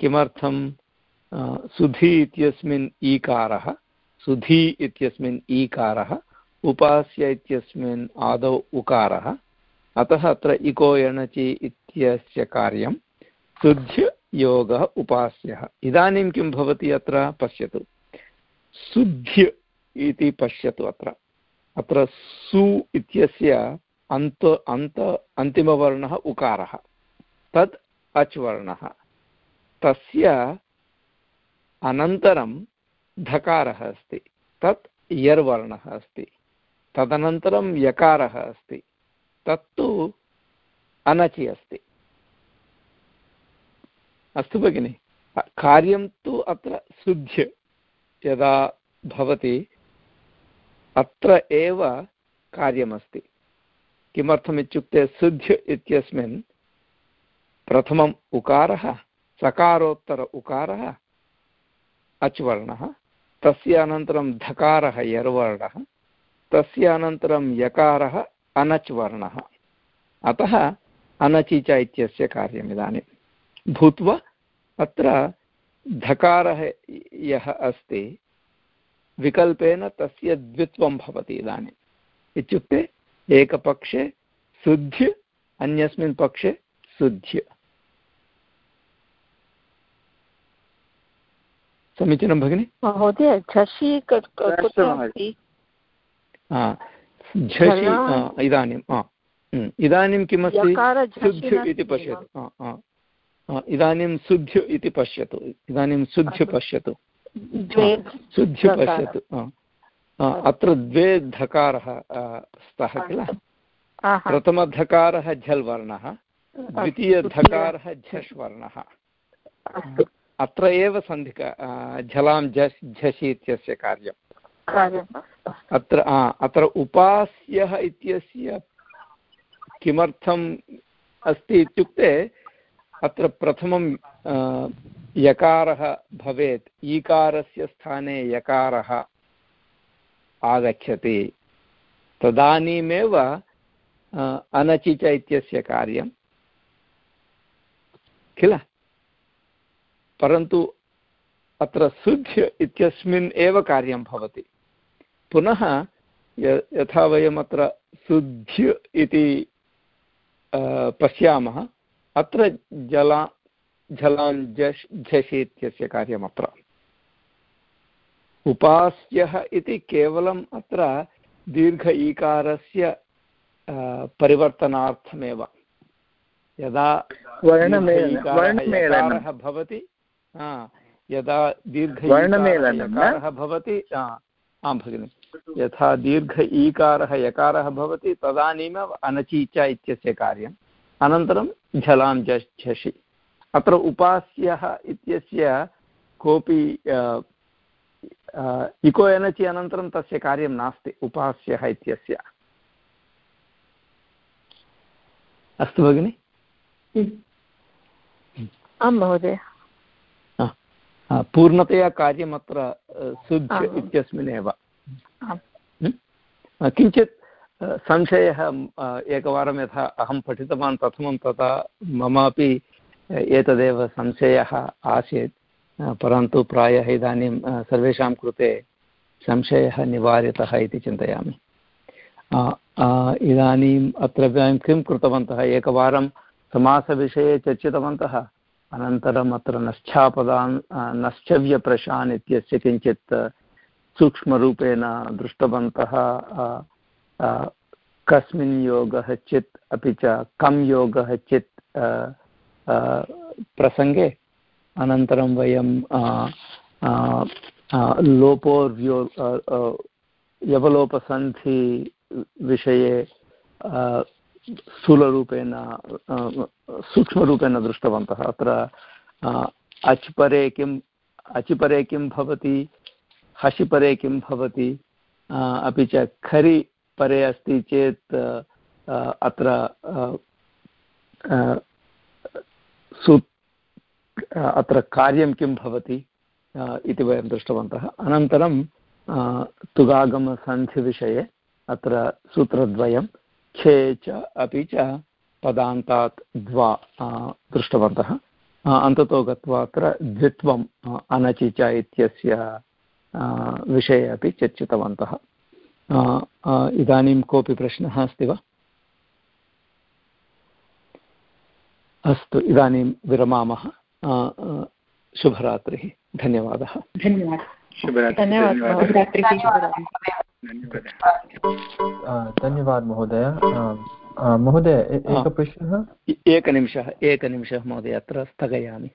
किमर्थं? सुधि इत्यस्मिन् ईकारः, सुधि इत्यस्मिन् ईकारः, उपास्य इत्यस्मिन् आदौ उकारः. अतः अत्र इको एणचि इत्यस्य कार्यं. शुद्ध्य योगः उपास्यः। इदानीं किं भवति अत्र? पश्यतु। शुद्ध्य इति पश्यतु अत्र। अत्र सु इत्यस्य अन्त अन्त, अन्तिमवर्णः उकारः। तत् अच् वर्णः तस्य अनन्तरं धकारः अस्ति। तत् यर्वर्णः अस्ति। तदनन्तरं यकारः अस्ति। तत्तु अनचि अस्ति। अस्तु भगिनि, कार्यं तु अत्र शुद्ध्य यदा भवति, अत्र एव कार्यमस्ति। किमर्थमित्युक्ते सुध्य इत्यस्मिन् प्रथमम् उकारः, सकारोत्तर उकारः, अच्वर्णः, तस्य अनन्तरं धकारः, यर्वर्णः, तस्य अनन्तरं यकारः अनच् वर्णः अतः अनचिच इत्यस्य कार्यम् इदानीं भूत्वा अत्र धकारः यः अस्ति विकल्पेन तस्य द्वित्वं भवति इदानीम् इत्युक्ते एकपक्षे शुद्ध्य अन्यस्मिन् पक्षे शुद्ध्य। समीचीनं भगिनि? महोदय झषि झषि इदानीं इदानीं किमस्ति? शुद्ध्य इति पश्यतु। इदानीं शुद्ध्य इति पश्यतु इदानीं शुद्ध्य पश्यतु। शुद्ध्य पश्यतु अत्र द्वे धकारः स्तः किल? प्रथमधकारः झल् वर्णः द्वितीयधकारः झष् वर्णः अत्र एव सन्धिक झलां झस् झषि इत्यस्य कार्यम्। अत्र अत्र उपास्यः इत्यस्य किमर्थम् अस्ति इत्युक्ते अत्र प्रथमं यकारः भवेत्। ईकारस्य स्थाने यकारः आगच्छति। तदानीमेव अनचिच इत्यस्य कार्यं किल? परन्तु अत्र सुध्य इत्यस्मिन् एव कार्यं भवति। पुनः यथा वयम् अत्र सुध्य इति पश्यामः अत्र जला झलान् झष् झषि इत्यस्य कार्यमत्र उपास्यः इति केवलम् अत्र दीर्घ ईकारस्य परिवर्तनार्थमेव। यदा वर्णमेलनः भवति यदा दीर्घ ईकारः भवति आं भगिनि यथा दीर्घ ईकारः यकारः भवति तदानीमेव अनचीच इत्यस्य कार्यम्। अनन्तरं झलां झषि अत्र उपास्यः इत्यस्य कोऽपि इको एनचि अनन्तरं तस्य कार्यं नास्ति उपास्यः इत्यस्य। अस्तु भगिनि। आं महोदय। पूर्णतया कार्यम् अत्र सुज् इत्यस्मिन्नेव। किञ्चित् संशयः एकवारं यथा अहं पठितवान् प्रथमं तथा ममापि एतदेव संशयः आसीत् परन्तु प्रायः इदानीं सर्वेषां कृते संशयः निवारितः इति चिन्तयामि। इदानीम् अत्र वयं किं कृतवन्तः? एकवारं समासविषये चर्चितवन्तः, अनन्तरम् अत्र नश्चापदान् नश्चव्यप्रशान् इत्यस्य किञ्चित् सूक्ष्मरूपेण दृष्टवन्तः कस्मिन् योगः चित् अपि च कं योगः चित् प्रसङ्गे अनन्तरं वयं लोपोर्व्यो यवलोपसन्धि विषये स्थूलरूपेण सूक्ष्मरूपेण दृष्टवन्तः। अत्र अच्परे किम् अचिपरे किं भवति हसिपरे किं भवति अपि च खरि परे अस्ति चेत् अत्र सू अत्र कार्यं किं भवति इति वयं दृष्टवन्तः। अनन्तरं तुगागमसन्धिविषये अत्र सूत्रद्वयं खे च अपि च पदान्तात् द्वा दृष्टवन्तः। अन्ततो गत्वा अत्र द्वित्वम् अनचि च इत्यस्य विषये अपि चर्चितवन्तः। इदानीं कोऽपि प्रश्नः अस्ति वा? अस्तु इदानीं विरमामः। शुभरात्रिः। धन्यवादः। धन्यवादः। महोदय। महोदय एकः प्रश्नः एकनिमिषः एकनिमिषः महोदय अत्र स्थगयामि।